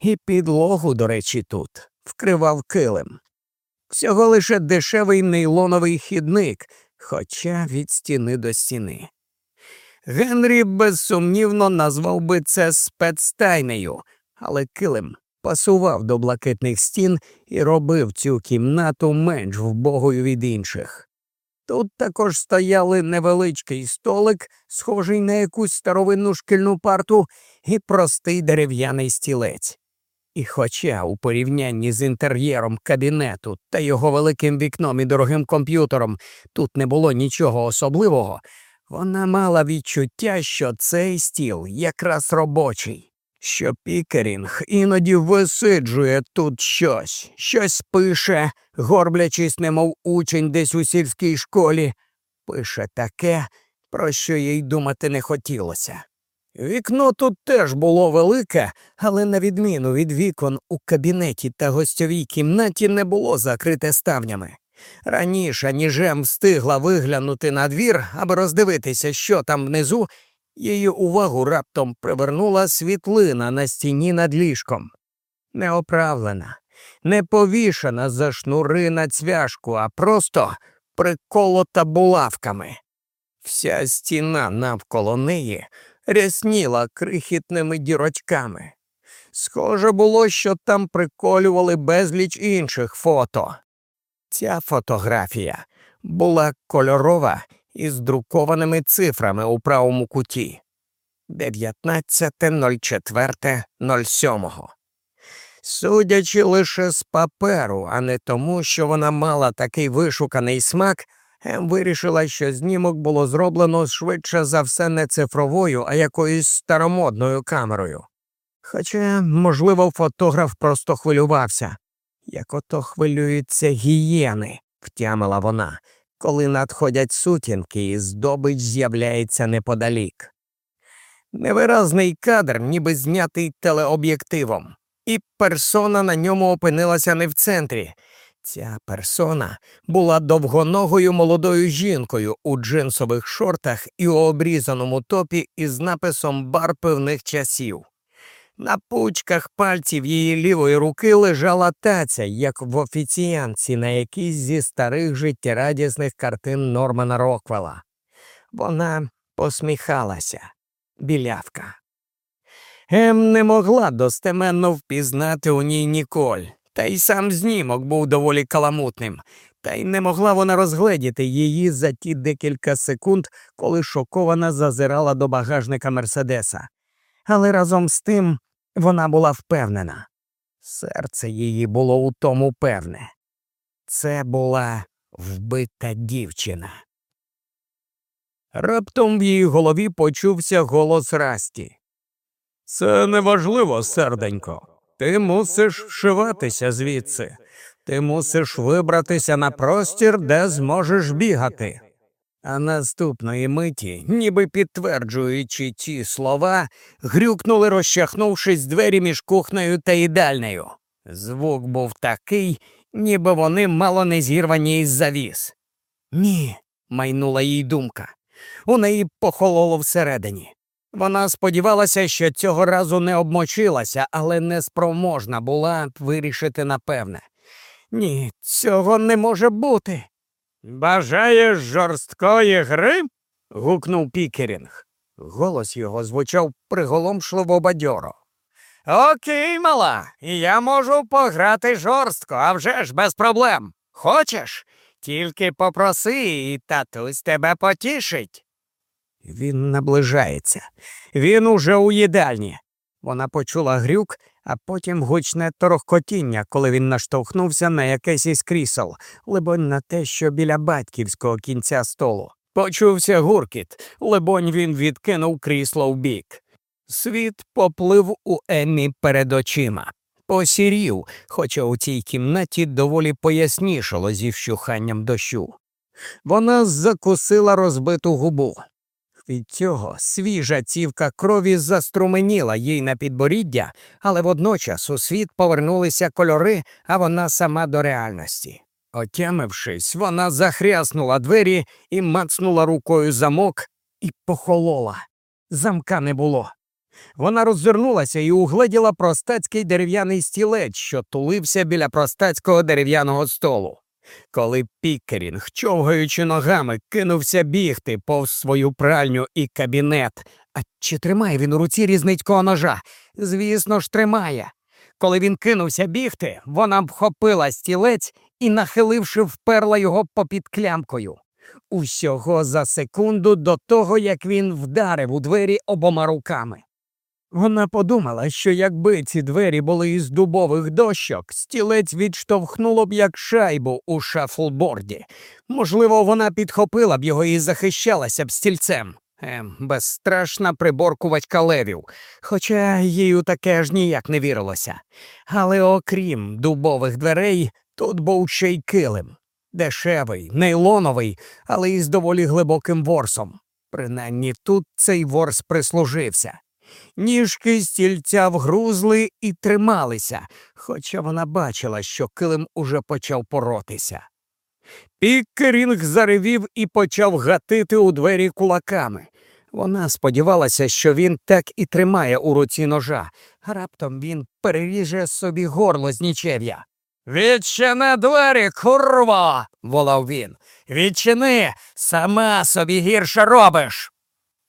І підлогу, до речі, тут вкривав килим. Всього лише дешевий нейлоновий хідник, хоча від стіни до стіни. Генрі безсумнівно назвав би це спецтайнею, але килим пасував до блакитних стін і робив цю кімнату менш вбогою від інших. Тут також стояли невеличкий столик, схожий на якусь старовинну шкільну парту, і простий дерев'яний стілець. І хоча у порівнянні з інтер'єром кабінету та його великим вікном і дорогим комп'ютером тут не було нічого особливого, вона мала відчуття, що цей стіл якраз робочий, що Пікерінг іноді висиджує тут щось, щось пише, горблячись, немов учень десь у сільській школі, пише таке, про що їй думати не хотілося. Вікно тут теж було велике, але на відміну від вікон у кабінеті та гостьовій кімнаті не було закрите ставнями. Раніше, ніж Ем встигла виглянути на двір, аби роздивитися, що там внизу, її увагу раптом привернула світлина на стіні над ліжком. Не оправлена, не повішана за шнури на цвяшку, а просто приколота булавками. Вся стіна навколо неї рясніла крихітними дірочками. Схоже було, що там приколювали безліч інших фото. Ця фотографія була кольорова із друкованими цифрами у правому куті 19.04.07. Судячи лише з паперу, а не тому, що вона мала такий вишуканий смак, Ем вирішила, що знімок було зроблено швидше за все не цифровою, а якоюсь старомодною камерою. Хоча, можливо, фотограф просто хвилювався, як ото хвилюються гієни, втямила вона, коли надходять сутінки і здобич з'являється неподалік. Невиразний кадр, ніби знятий телеоб'єктивом, і персона на ньому опинилася не в центрі. Ця персона була довгоногою молодою жінкою у джинсових шортах і у обрізаному топі із написом бар певних часів. На пучках пальців її лівої руки лежала таця, як в офіціанці на якійсь зі старих життєрадісних картин Нормана Роквела. Вона посміхалася, білявка. Ем не могла достеменно впізнати у ній Ніколь, та й сам знімок був доволі каламутним, та й не могла вона розгледіти її за ті декілька секунд, коли шокована зазирала до багажника Мерседеса. Але разом з тим вона була впевнена. Серце її було у тому певне. Це була вбита дівчина. Раптом в її голові почувся голос Расті. Це неважливо, серденько. Ти мусиш вшиватися звідси. Ти мусиш вибратися на простір, де зможеш бігати. А наступної миті, ніби підтверджуючи ті слова, грюкнули, розчахнувшись двері між кухнею та їдальнею. Звук був такий, ніби вони мало не зірвані із завіс. Ні, майнула їй думка. У неї похололо всередині. Вона сподівалася, що цього разу не обмочилася, але неспроможна була вирішити напевне. Ні, цього не може бути. Бажаєш жорсткої гри? гукнув Пікерінг. Голос його звучав приголомшливо бадьоро. Окей, мала, я можу пограти жорстко, а вже ж без проблем. Хочеш? Тільки попроси, і татусь тебе потішить. Він наближається. Він уже у їдальні. Вона почула грюк, а потім гучне торохкотіння, коли він наштовхнувся на якесь із крісел, либонь на те, що біля батьківського кінця столу. Почувся гуркіт, либонь він відкинув крісло вбік. Світ поплив у Еммі перед очима. посірів, хоча у цій кімнаті доволі пояснішало зі вщуханням дощу. Вона закусила розбиту губу. Від цього свіжа цівка крові заструменіла їй на підборіддя, але водночас у світ повернулися кольори, а вона сама до реальності. Отямившись, вона захряснула двері і мацнула рукою замок і похолола. Замка не було. Вона роззирнулася і угледіла простацький дерев'яний стілець, що тулився біля простацького дерев'яного столу. Коли Пікерінг, човгаючи ногами, кинувся бігти повз свою пральню і кабінет. А чи тримає він у руці різницького ножа? Звісно ж, тримає. Коли він кинувся бігти, вона вхопила стілець і, нахиливши, вперла його попід клямкою. Усього за секунду до того, як він вдарив у двері обома руками. Вона подумала, що якби ці двері були із дубових дощок, стілець відштовхнуло б як шайбу у шафлборді. Можливо, вона підхопила б його і захищалася б стільцем. Ем, безстрашна приборкувачка левів, хоча їй у таке ж ніяк не вірилося. Але окрім дубових дверей, тут був ще й килим. Дешевий, нейлоновий, але із доволі глибоким ворсом. Принаймні тут цей ворс прислужився. Ніжки стільця вгрузли і трималися, хоча вона бачила, що килим уже почав поротися. Пікерінг заревів і почав гатити у двері кулаками. Вона сподівалася, що він так і тримає у руці ножа, раптом він переріже собі горло з нічев'я. Відчини двері, курво. волав він. Відчини, сама собі гірше робиш.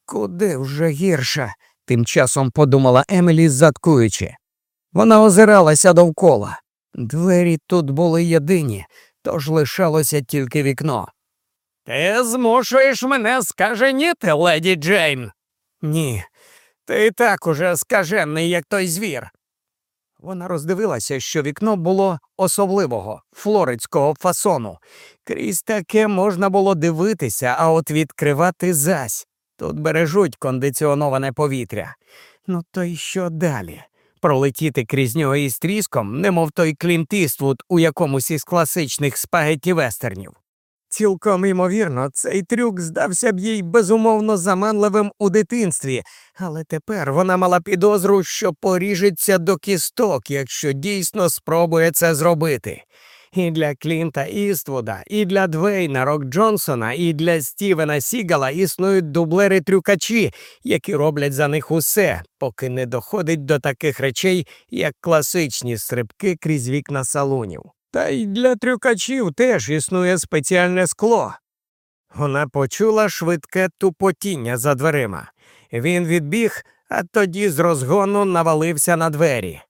Куди вже гірше? Тим часом подумала Емілі, заткуючи. Вона озиралася довкола. Двері тут були єдині, тож лишалося тільки вікно. Ти змушуєш мене скаженіти, леді Джейн. Ні, ти так уже скажений, як той звір. Вона роздивилася, що вікно було особливого, флоридського фасону. Крізь таке можна було дивитися, а от відкривати зась. Тут бережуть кондиціоноване повітря. Ну то й що далі? Пролетіти крізь нього із тріском, немов той Клінтіствуд у якомусь із класичних спагетті вестернів. Цілком ймовірно, цей трюк здався б їй безумовно заманливим у дитинстві, але тепер вона мала підозру, що поріжеться до кісток, якщо дійсно спробує це зробити. І для Клінта Іствуда, і для Двейна Рок Джонсона, і для Стівена Сігала існують дублери-трюкачі, які роблять за них усе, поки не доходить до таких речей, як класичні стрибки крізь вікна салонів. Та й для трюкачів теж існує спеціальне скло. Вона почула швидке тупотіння за дверима. Він відбіг, а тоді з розгону навалився на двері.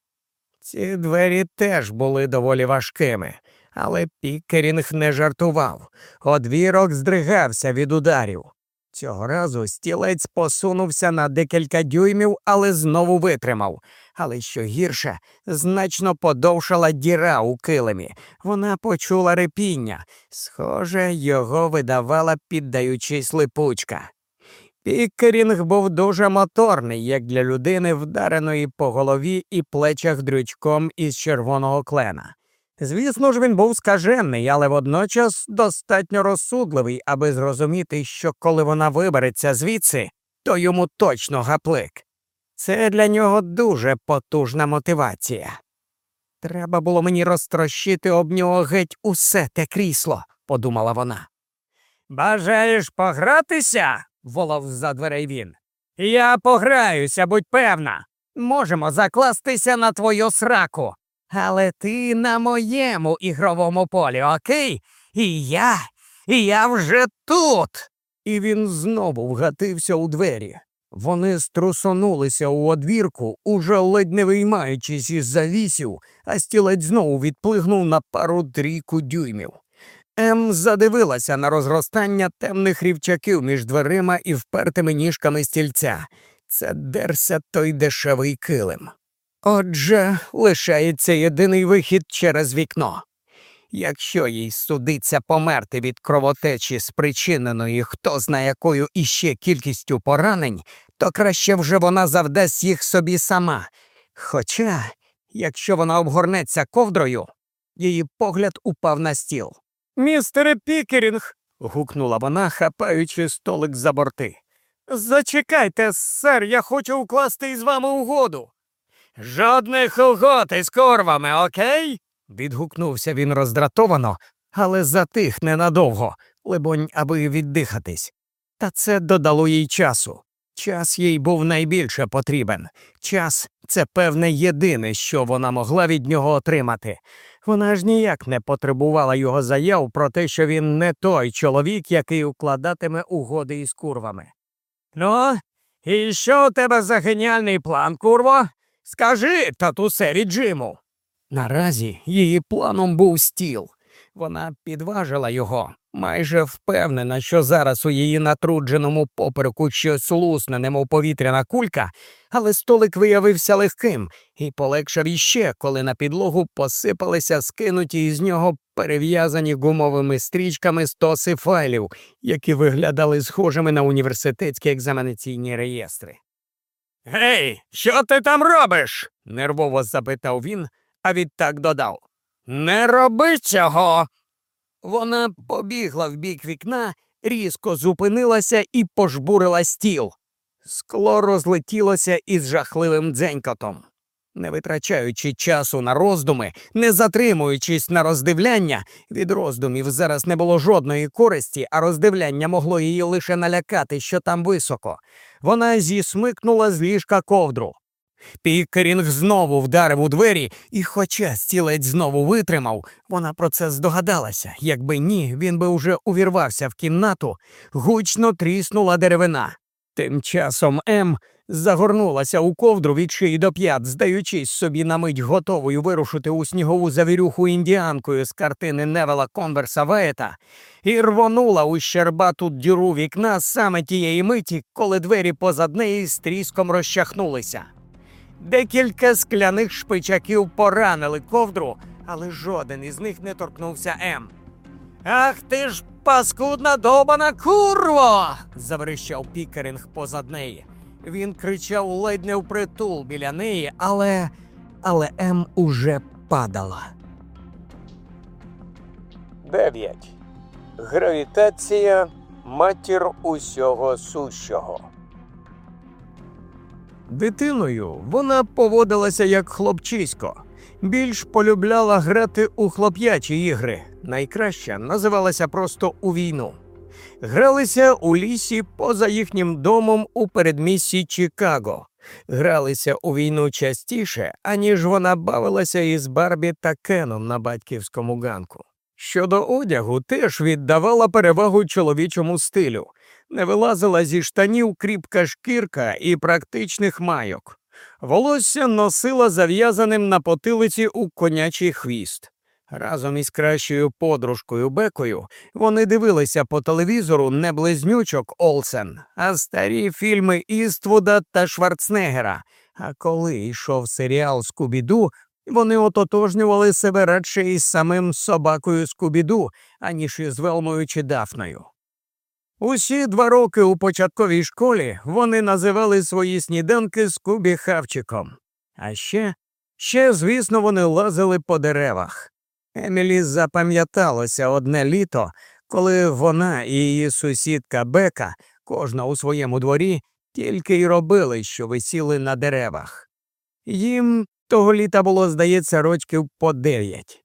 Ці двері теж були доволі важкими, але Пікерінг не жартував. Одвірок здригався від ударів. Цього разу стілець посунувся на декілька дюймів, але знову витримав. Але що гірше, значно подовшала діра у килимі. Вона почула репіння. Схоже, його видавала, піддаючись липучка. Пікерінг був дуже моторний, як для людини, вдареної по голові і плечах дрючком із червоного клена. Звісно ж, він був скажений, але водночас достатньо розсудливий, аби зрозуміти, що коли вона вибереться звідси, то йому точно гаплик. Це для нього дуже потужна мотивація. Треба було мені розтрощити об нього геть усе те крісло, подумала вона. Бажаєш погратися? волав за дверей він. Я пограюся, будь певна. Можемо закластися на твою сраку. Але ти на моєму ігровому полі, окей? І я, і я вже тут. І він знову вгатився у двері. Вони струсонулися у одвірку, уже ледь не виймаючись із завісів, а стілець знову відплигнув на пару трійку дюймів. Ем задивилася на розростання темних рівчаків між дверима і впертими ніжками стільця. Це дерся той дешевий килим. Отже, лишається єдиний вихід через вікно. Якщо їй судиться померти від кровотечі, спричиненої хто знає якою іще кількістю поранень, то краще вже вона завдасть їх собі сама. Хоча якщо вона обгорнеться ковдрою. Її погляд упав на стіл. Містере Пікерінг. гукнула вона, хапаючи столик за борти. Зачекайте, сер, я хочу укласти із вами угоду. Жодних угод із корвами, окей? відгукнувся він роздратовано, але затих ненадовго, либонь, аби віддихатись. Та це додало їй часу. Час їй був найбільше потрібен. Час це певне єдине, що вона могла від нього отримати. Вона ж ніяк не потребувала його заяв про те, що він не той чоловік, який укладатиме угоди із курвами. Ну, і що у тебе за геніальний план, курво? Скажи татусеві Джиму. Наразі її планом був стіл. Вона підважила його, майже впевнена, що зараз у її натрудженому попереку щось лусне, немов повітряна кулька, але столик виявився легким і полегшав іще, коли на підлогу посипалися скинуті із нього перев'язані гумовими стрічками стоси файлів, які виглядали схожими на університетські екзаменаційні реєстри. Гей, що ти там робиш? нервово запитав він, а відтак додав. Не роби цього. Вона побігла в бік вікна, різко зупинилася і пожбурила стіл. Скло розлетілося із жахливим дзенькотом. Не витрачаючи часу на роздуми, не затримуючись на роздивляння, від роздумів зараз не було жодної користі, а роздивляння могло її лише налякати, що там високо. Вона зісмикнула з ліжка ковдру. Пікерінг знову вдарив у двері, і, хоча стілець знову витримав, вона про це здогадалася. Якби ні, він би уже увірвався в кімнату, гучно тріснула деревина. Тим часом М загорнулася у ковдру від шиї до п'ят, здаючись собі на мить готовою вирушити у снігову завірюху індіанкою з картини Невела Конверса Веєта, і рвонула у щербату діру вікна саме тієї миті, коли двері позад неї з тріском розчахнулися. Декілька скляних шпичаків поранили ковдру, але жоден із них не торкнувся М. Ах ти ж паскудна добана курво. заверещав Пікерінг позад неї. Він кричав ледь не впритул біля неї, але. але М уже падала. 9. Гравітація матір усього сущого. Дитиною вона поводилася як хлопчисько. Більш полюбляла грати у хлоп'ячі ігри. Найкраща називалася просто у війну. Гралися у лісі поза їхнім домом у передмісті Чикаго. Гралися у війну частіше, аніж вона бавилася із Барбі та Кеном на батьківському ганку. Щодо одягу, теж віддавала перевагу чоловічому стилю, не вилазила зі штанів кріпка шкірка і практичних майок. Волосся носила зав'язаним на потилиці у конячий хвіст. Разом із кращою подружкою Бекою вони дивилися по телевізору не близнючок Олсен, а старі фільми Іствуда та Шварценеггера. А коли йшов серіал Скубіду, вони ототожнювали себе радше із самим собакою Скубіду, аніж із Велмою чи Дафною. Усі два роки у початковій школі вони називали свої сніданки Скубі Хавчиком. А ще, ще, звісно, вони лазили по деревах. Емілі запам'яталося одне літо, коли вона і її сусідка Бека, кожна у своєму дворі, тільки й робили, що висіли на деревах. Їм того літа було, здається, рочків по дев'ять.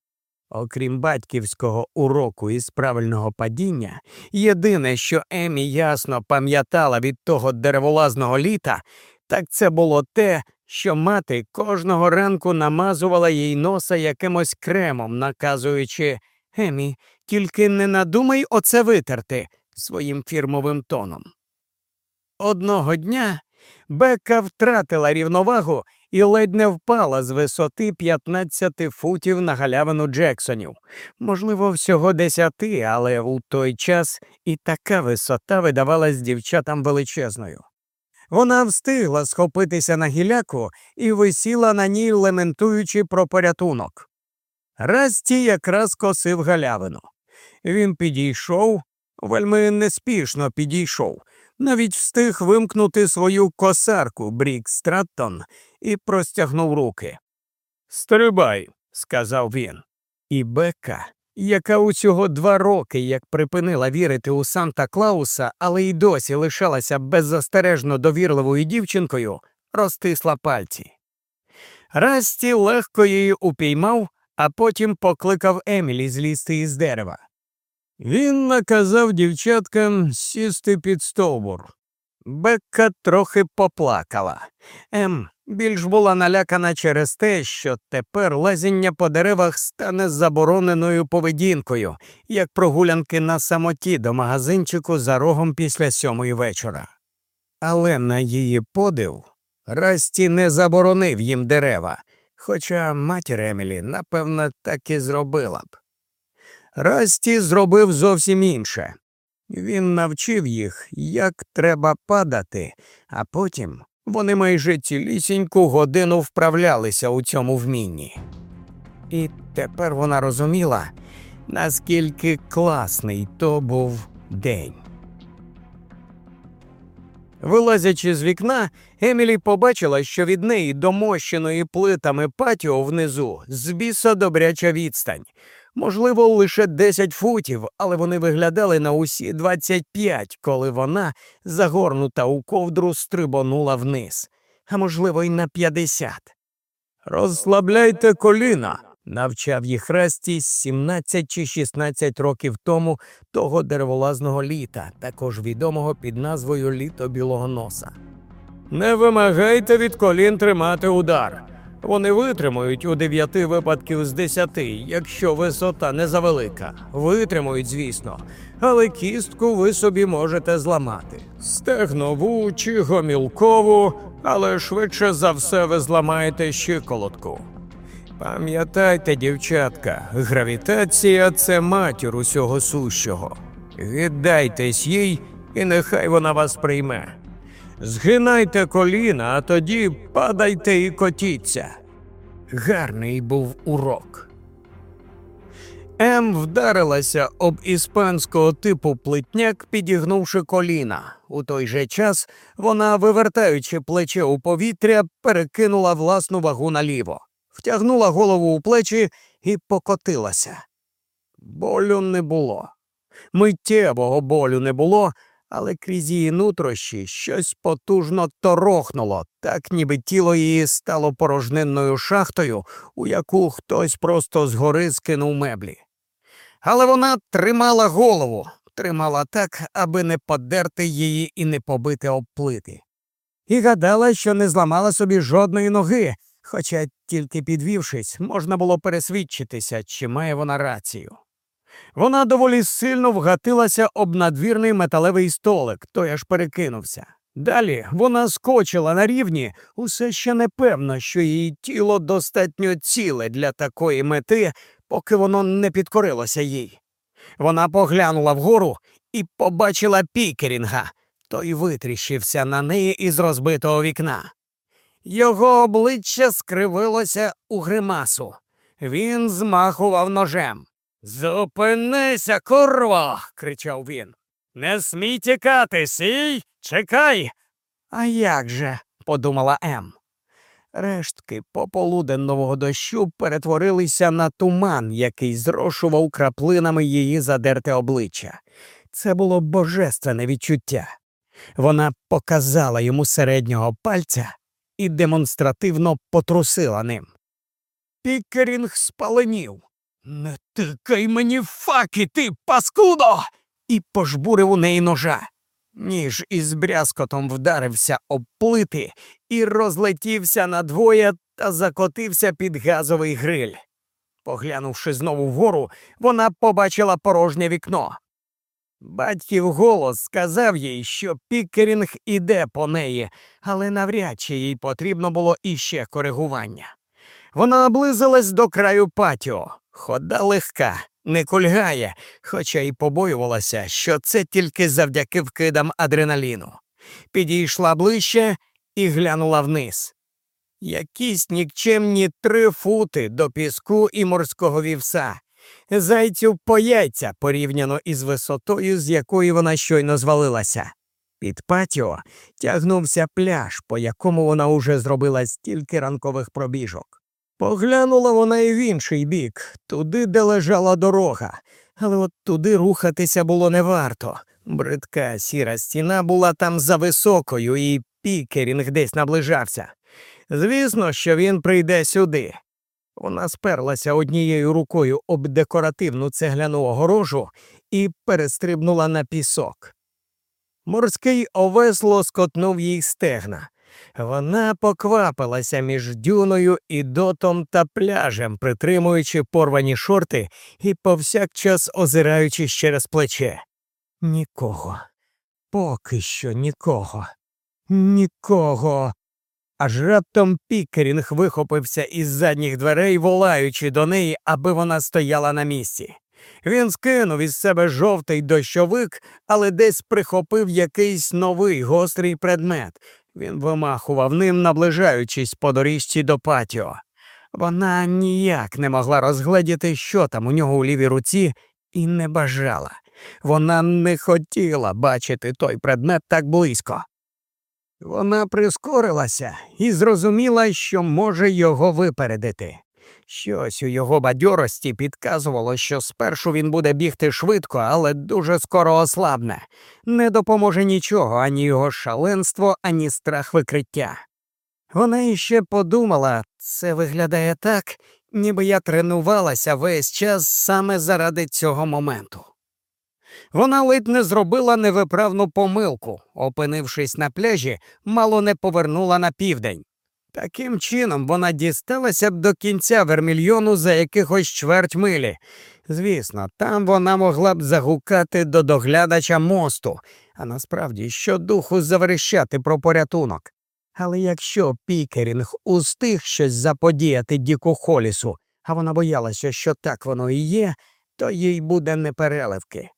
Окрім батьківського уроку із правильного падіння, єдине, що Емі ясно пам'ятала від того дереволазного літа, так це було те, що мати кожного ранку намазувала їй носа якимось кремом, наказуючи Емі, тільки не надумай оце витерти своїм фірмовим тоном. Одного дня Бека втратила рівновагу і ледь не впала з висоти 15 футів на галявину Джексонів. Можливо, всього 10, але у той час і така висота видавалась дівчатам величезною. Вона встигла схопитися на гіляку і висіла на ній, лементуючи про порятунок. Расті якраз косив галявину. Він підійшов, вельми неспішно підійшов, навіть встиг вимкнути свою косарку Брік Страттон і простягнув руки. Стрибай, сказав він. І Бека, яка усього два роки як припинила вірити у Санта Клауса, але й досі лишалася беззастережно довірливою дівчинкою, розтисла пальці. Расті легко її упіймав, а потім покликав Емілі злізти із дерева. Він наказав дівчаткам сісти під стовбур. Бекка трохи поплакала. Ем більш була налякана через те, що тепер лазіння по деревах стане забороненою поведінкою, як прогулянки на самоті до магазинчику за рогом після сьомої вечора. Але на її подив Расті не заборонив їм дерева, хоча матір Емілі, напевно, так і зробила б. Расті зробив зовсім інше. Він навчив їх, як треба падати, а потім вони майже цілісіньку годину вправлялися у цьому вмінні. І тепер вона розуміла, наскільки класний то був день. Вилазячи з вікна, Емілі побачила, що від неї до мощеної плитами патіо внизу з біса добряча відстань. Можливо, лише 10 футів, але вони виглядали на усі 25, коли вона, загорнута у ковдру, стрибонула вниз, а можливо, й на 50. Розслабляйте коліна, навчав їх Расті 17 чи 16 років тому того дереволазного літа, також відомого під назвою Літо білого носа. Не вимагайте від колін тримати удар. Вони витримують у дев'яти випадків з десяти, якщо висота не завелика. Витримують, звісно, але кістку ви собі можете зламати. Стегнову чи гомілкову, але швидше за все ви зламаєте щиколотку. Пам'ятайте, дівчатка, гравітація це матір усього сущого. Віддайтесь їй, і нехай вона вас прийме. Згинайте коліна, а тоді падайте і котіться. Гарний був урок. Ем вдарилася об іспанського типу плитняк, підігнувши коліна. У той же час вона, вивертаючи плече у повітря, перекинула власну вагу наліво, втягнула голову у плечі і покотилася. Болю не було. Миттєвого болю не було, але крізь її нутрощі щось потужно торохнуло, так ніби тіло її стало порожнинною шахтою, у яку хтось просто згори скинув меблі. Але вона тримала голову, тримала так, аби не подерти її і не побити об плити. І гадала, що не зламала собі жодної ноги, хоча, тільки підвівшись, можна було пересвідчитися, чи має вона рацію. Вона доволі сильно вгатилася об надвірний металевий столик, той аж перекинувся. Далі вона скочила на рівні, усе ще не певно, що її тіло достатньо ціле для такої мети, поки воно не підкорилося їй. Вона поглянула вгору і побачила пікерінга. Той витріщився на неї із розбитого вікна. Його обличчя скривилося у гримасу. Він змахував ножем. Зупинися, курво. кричав він. Не смій тікати, сій, чекай. А як же? подумала Ем. Рештки пополуденного дощу перетворилися на туман, який зрошував краплинами її задерте обличчя. Це було божественне відчуття. Вона показала йому середнього пальця і демонстративно потрусила ним. Пікерінг спаленів. Не тикай мені факи, ти, паскудо. і пожбурив у неї ножа. Ніж із брязкотом вдарився об плити і розлетівся надвоє та закотився під газовий гриль. Поглянувши знову вгору, вона побачила порожнє вікно. Батьків голос сказав їй, що Пікерінг іде по неї, але навряд чи їй потрібно було іще коригування. Вона облизалась до краю патіо. Хода легка, не кульгає, хоча й побоювалася, що це тільки завдяки вкидам адреналіну. Підійшла ближче і глянула вниз. Якісь нікчемні три фути до піску і морського вівса. Зайцю по яйця порівняно із висотою, з якої вона щойно звалилася. Під патіо тягнувся пляж, по якому вона уже зробила стільки ранкових пробіжок. Поглянула вона і в інший бік, туди, де лежала дорога, але от туди рухатися було не варто. Бридка сіра стіна була там за високою, і пікерінг десь наближався. Звісно, що він прийде сюди. Вона сперлася однією рукою об декоративну цегляну огорожу і перестрибнула на пісок. Морський овес лоскотнув їй стегна. Вона поквапилася між дюною і дотом та пляжем, притримуючи порвані шорти і повсякчас озираючись через плече. Нікого. Поки що нікого. Нікого. Аж раптом Пікерінг вихопився із задніх дверей, волаючи до неї, аби вона стояла на місці. Він скинув із себе жовтий дощовик, але десь прихопив якийсь новий гострий предмет. Він вимахував ним, наближаючись по доріжці до патіо. Вона ніяк не могла розгледіти, що там у нього у лівій руці, і не бажала. Вона не хотіла бачити той предмет так близько. Вона прискорилася і зрозуміла, що може його випередити. Щось у його бадьорості підказувало, що спершу він буде бігти швидко, але дуже скоро ослабне. Не допоможе нічого, ані його шаленство, ані страх викриття. Вона іще подумала, це виглядає так, ніби я тренувалася весь час саме заради цього моменту. Вона ледь не зробила невиправну помилку, опинившись на пляжі, мало не повернула на південь. Таким чином вона дісталася б до кінця вермільйону за якихось чверть милі. Звісно, там вона могла б загукати до доглядача мосту, а насправді щодуху заверещати про порятунок. Але якщо Пікерінг устиг щось заподіяти Діку Холісу, а вона боялася, що так воно і є, то їй буде непереливки.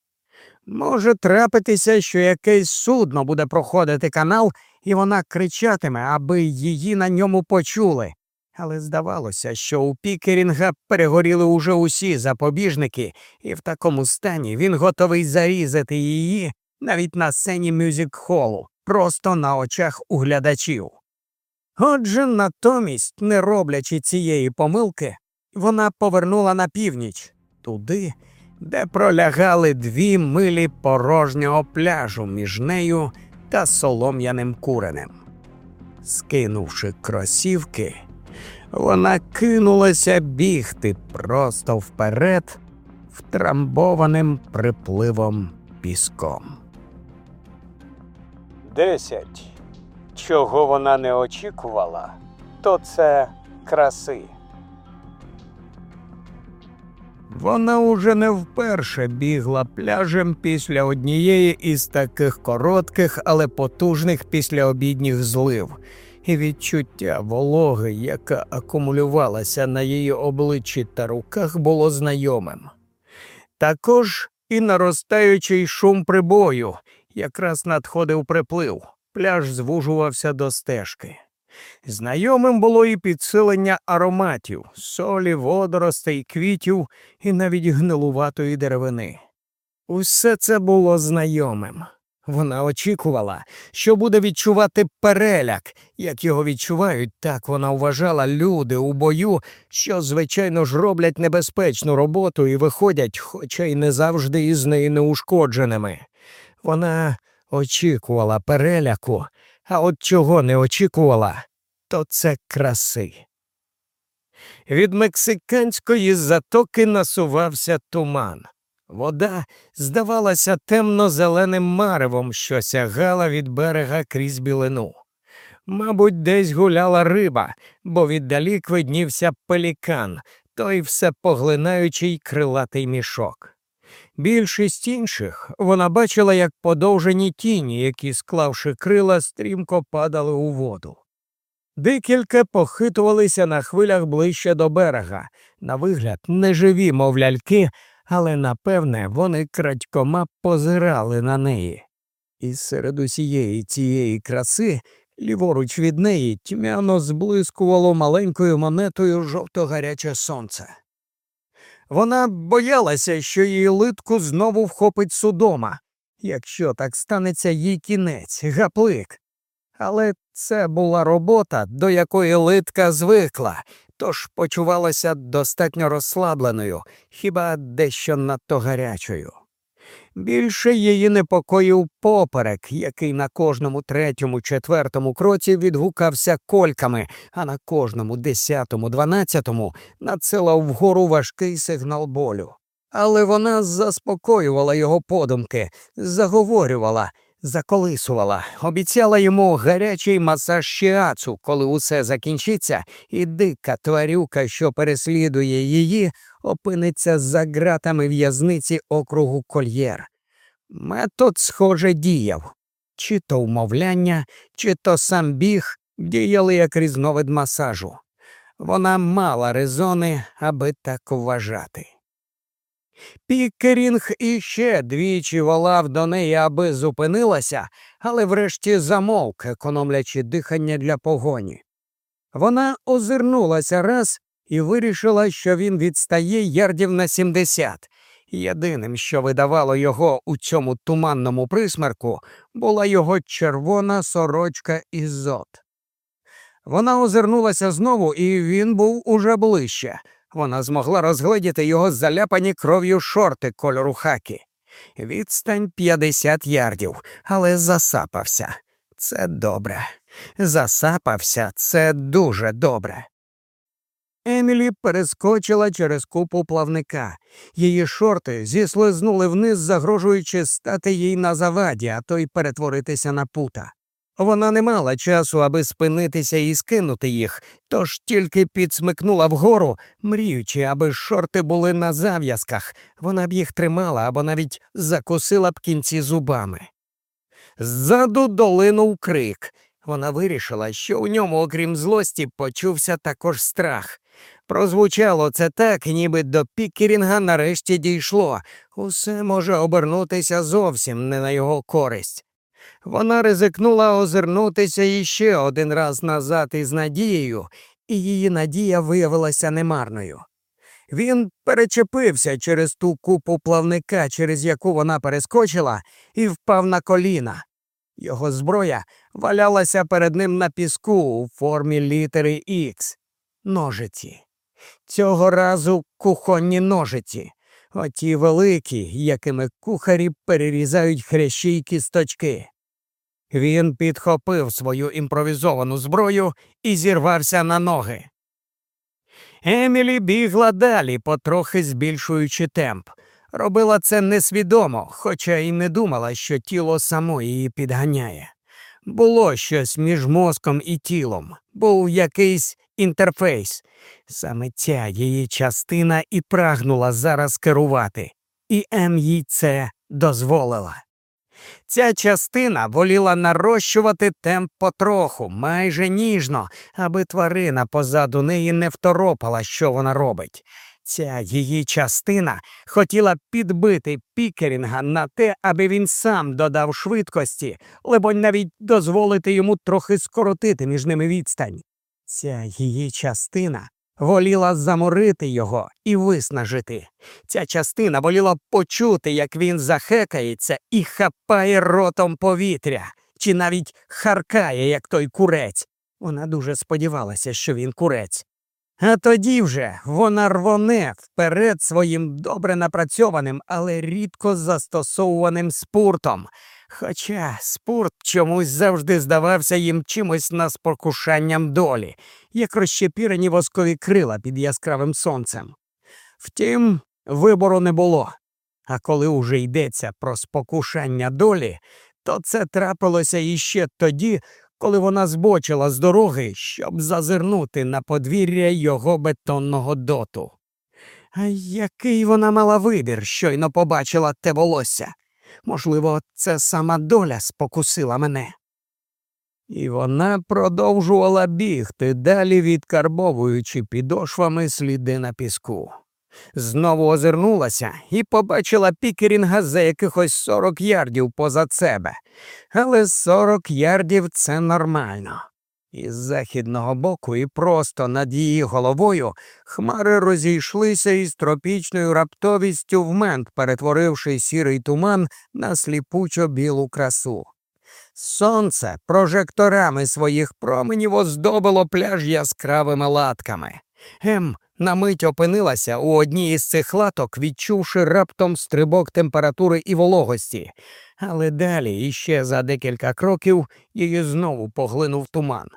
Може трапитися, що якесь судно буде проходити канал, і вона кричатиме, аби її на ньому почули. Але здавалося, що у Пікерінга перегоріли уже усі запобіжники, і в такому стані він готовий зарізати її навіть на сцені мюзик-холу, просто на очах у глядачів. Отже, натомість, не роблячи цієї помилки, вона повернула на північ, туди, де пролягали дві милі порожнього пляжу між нею та солом'яним куренем. Скинувши кросівки, вона кинулася бігти просто вперед, втрамбованим припливом піском. Десять. Чого вона не очікувала, то це краси. Вона уже не вперше бігла пляжем після однієї із таких коротких, але потужних післяобідніх злив, і відчуття вологи, яка акумулювалася на її обличчі та руках, було знайомим. Також і наростаючий шум прибою якраз надходив приплив, пляж звужувався до стежки. Знайомим було і підсилення ароматів, солі, водоростей, квітів і навіть гнилуватої деревини. Усе це було знайомим. Вона очікувала, що буде відчувати переляк, як його відчувають, так вона вважала люди у бою, що, звичайно ж, роблять небезпечну роботу і виходять, хоча й не завжди із неї неушкодженими. Вона очікувала переляку, а от чого не очікувала, то це краси. Від мексиканської затоки насувався туман. Вода здавалася темно-зеленим маревом, що сягала від берега крізь білину. Мабуть, десь гуляла риба, бо віддалік виднівся пелікан, той всепоглинаючий крилатий мішок. Більшість інших вона бачила як подовжені тіні, які, склавши крила, стрімко падали у воду. Декілька похитувалися на хвилях ближче до берега, на вигляд неживі, мов ляльки, але напевне вони крадькома позирали на неї. І серед усієї цієї краси, ліворуч від неї, тьмяно зблискувало маленькою монетою жовто-гаряче сонце. Вона боялася, що її литку знову вхопить судома. Якщо так станеться їй кінець, гаплик. Але це була робота, до якої литка звикла, тож почувалася достатньо розслабленою, хіба дещо надто гарячою. Більше її непокоїв поперек, який на кожному третьому, четвертому кроці відгукався кольками, а на кожному десятому, дванадцятому надсилав вгору важкий сигнал болю. Але вона заспокоювала його подумки, заговорювала, заколисувала, обіцяла йому гарячий масаж щіацу, коли усе закінчиться, і дика тварюка, що переслідує її, опиниться за ґратами в'язниці округу кольєр. Метод, схоже, діяв. Чи то вмовляння, чи то сам біг діяли як різновид масажу. Вона мала резони, аби так вважати. Пікерінг іще двічі волав до неї, аби зупинилася, але врешті замовк, економлячи дихання для погоні. Вона озирнулася раз і вирішила, що він відстає ярдів на сімдесят. Єдиним, що видавало його у цьому туманному присмерку, була його червона сорочка із зот. Вона озирнулася знову, і він був уже ближче. Вона змогла розгледіти його заляпані кров'ю шорти кольору хакі. Відстань 50 ярдів, але засапався. Це добре. Засапався це дуже добре. Емілі перескочила через купу плавника. Її шорти зіслизнули вниз, загрожуючи стати їй на заваді, а то й перетворитися на пута. Вона не мала часу, аби спинитися і скинути їх, тож тільки підсмикнула вгору, мріючи, аби шорти були на зав'язках, вона б їх тримала або навіть закусила б кінці зубами. Ззаду долинув крик. Вона вирішила, що у ньому, окрім злості, почувся також страх. Прозвучало це так, ніби до Пікерінга нарешті дійшло. Усе може обернутися зовсім не на його користь. Вона ризикнула озирнутися іще один раз назад із надією, і її надія виявилася немарною. Він перечепився через ту купу плавника, через яку вона перескочила, і впав на коліна. Його зброя валялася перед ним на піску у формі літери Х. Ножиці. Цього разу кухонні ножиці, оті великі, якими кухарі перерізають хрящі й кісточки. Він підхопив свою імпровізовану зброю і зірвався на ноги. Емілі бігла далі, потрохи збільшуючи темп. Робила це несвідомо, хоча й не думала, що тіло само її підганяє. Було щось між мозком і тілом, був якийсь інтерфейс. Саме ця її частина і прагнула зараз керувати, і Ем їй це дозволила. Ця частина воліла нарощувати темп потроху, майже ніжно, аби тварина позаду неї не второпала, що вона робить. Ця її частина хотіла підбити Пікерінга на те, аби він сам додав швидкості, либо навіть дозволити йому трохи скоротити між ними відстань. Ця її частина воліла заморити його і виснажити. Ця частина воліла почути, як він захекається і хапає ротом повітря, чи навіть харкає, як той курець. Вона дуже сподівалася, що він курець. А тоді вже вона рвоне вперед своїм добре напрацьованим, але рідко застосовуваним спуртом. Хоча спурт чомусь завжди здавався їм чимось наспокушанням долі, як розщепірені воскові крила під яскравим сонцем. Втім, вибору не було. А коли уже йдеться про спокушання долі, то це трапилося іще тоді, коли вона збочила з дороги, щоб зазирнути на подвір'я його бетонного доту. А який вона мала вибір, щойно побачила те волосся? Можливо, це сама доля спокусила мене. І вона продовжувала бігти, далі відкарбовуючи підошвами сліди на піску. Знову озирнулася і побачила пікерінга за якихось сорок ярдів позад себе. Але сорок ярдів це нормально. Із західного боку і просто над її головою хмари розійшлися із тропічною раптовістю в мент, перетворивши сірий туман на сліпучо білу красу. Сонце прожекторами своїх променів оздобило пляж яскравими латками. Ем на мить опинилася у одній із цих латок, відчувши раптом стрибок температури і вологості. Але далі, іще за декілька кроків, її знову поглинув туман.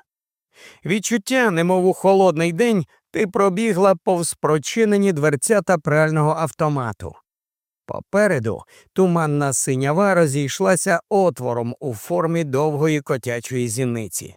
Відчуття, немов у холодний день, ти пробігла повз прочинені дверцята прального автомату. Попереду туманна синява розійшлася отвором у формі довгої котячої зіниці.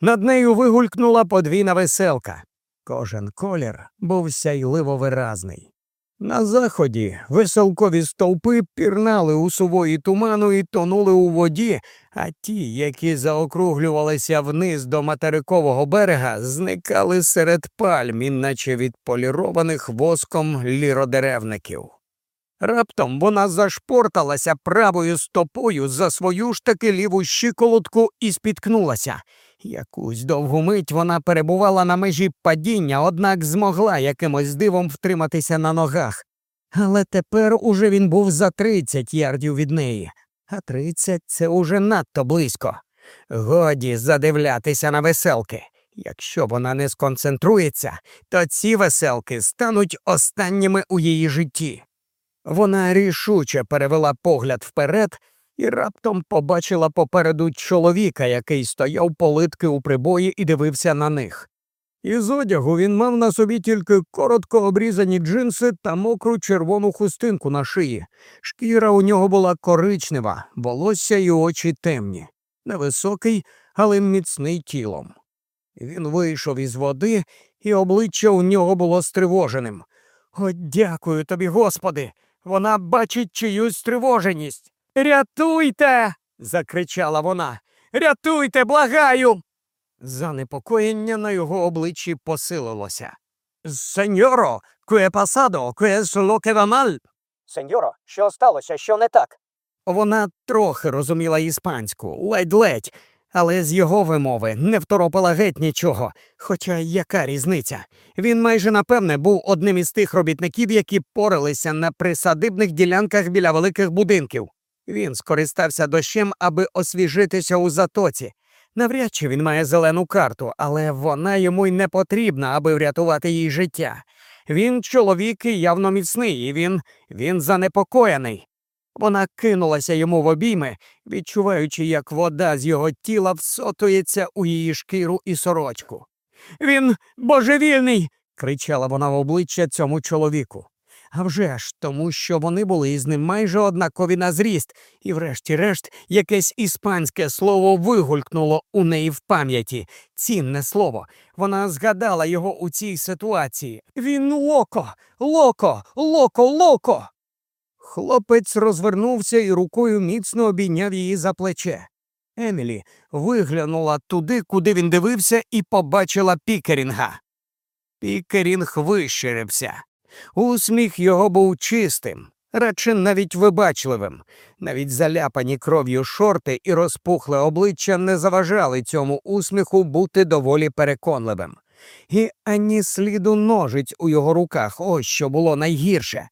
Над нею вигулькнула подвійна веселка. Кожен колір був сяйливо виразний. На заході веселкові стовпи пірнали у сувої туману і тонули у воді, а ті, які заокруглювалися вниз до материкового берега, зникали серед пальм, іначе відполірованих воском ліродеревників. Раптом вона зашпорталася правою стопою за свою ж таки ліву щиколотку і спіткнулася. Якусь довгу мить вона перебувала на межі падіння, однак змогла якимось дивом втриматися на ногах. Але тепер уже він був за тридцять ярдів від неї, а тридцять це уже надто близько. Годі задивлятися на веселки. Якщо вона не сконцентрується, то ці веселки стануть останніми у її житті. Вона рішуче перевела погляд вперед і раптом побачила попереду чоловіка, який стояв политки у прибої і дивився на них. Із одягу він мав на собі тільки коротко обрізані джинси та мокру червону хустинку на шиї. Шкіра у нього була коричнева, волосся і очі темні, невисокий, але міцний тілом. Він вийшов із води, і обличчя у нього було стривоженим. О, дякую тобі, Господи! Вона бачить чиюсь тривоженість. Рятуйте. закричала вона. Рятуйте, благаю. Занепокоєння на його обличчі посилилося. Сеньоро, куе пасадо, куе маль. Сеньоро, що сталося? Що не так? Вона трохи розуміла іспанську, ледь-ледь, але з його вимови не второпала геть нічого. Хоча яка різниця? Він майже напевне був одним із тих робітників, які поралися на присадибних ділянках біля великих будинків. Він скористався дощем, аби освіжитися у затоці. Навряд чи він має зелену карту, але вона йому й не потрібна, аби врятувати їй життя. Він чоловік і явно міцний, і він, він занепокоєний. Вона кинулася йому в обійми, відчуваючи, як вода з його тіла всотується у її шкіру і сорочку. Він божевільний. кричала вона в обличчя цьому чоловіку. А вже ж, тому що вони були із ним майже однакові на зріст, і, врешті-решт, якесь іспанське слово вигулькнуло у неї в пам'яті. Цінне слово. Вона згадала його у цій ситуації. Він локо, локо, локо, локо. Хлопець розвернувся і рукою міцно обійняв її за плече. Емілі виглянула туди, куди він дивився, і побачила Пікерінга. Пікерінг вищирився. Усміх його був чистим, радше навіть вибачливим. Навіть заляпані кров'ю шорти і розпухле обличчя не заважали цьому усміху бути доволі переконливим. І ані сліду ножиць у його руках, ось що було найгірше.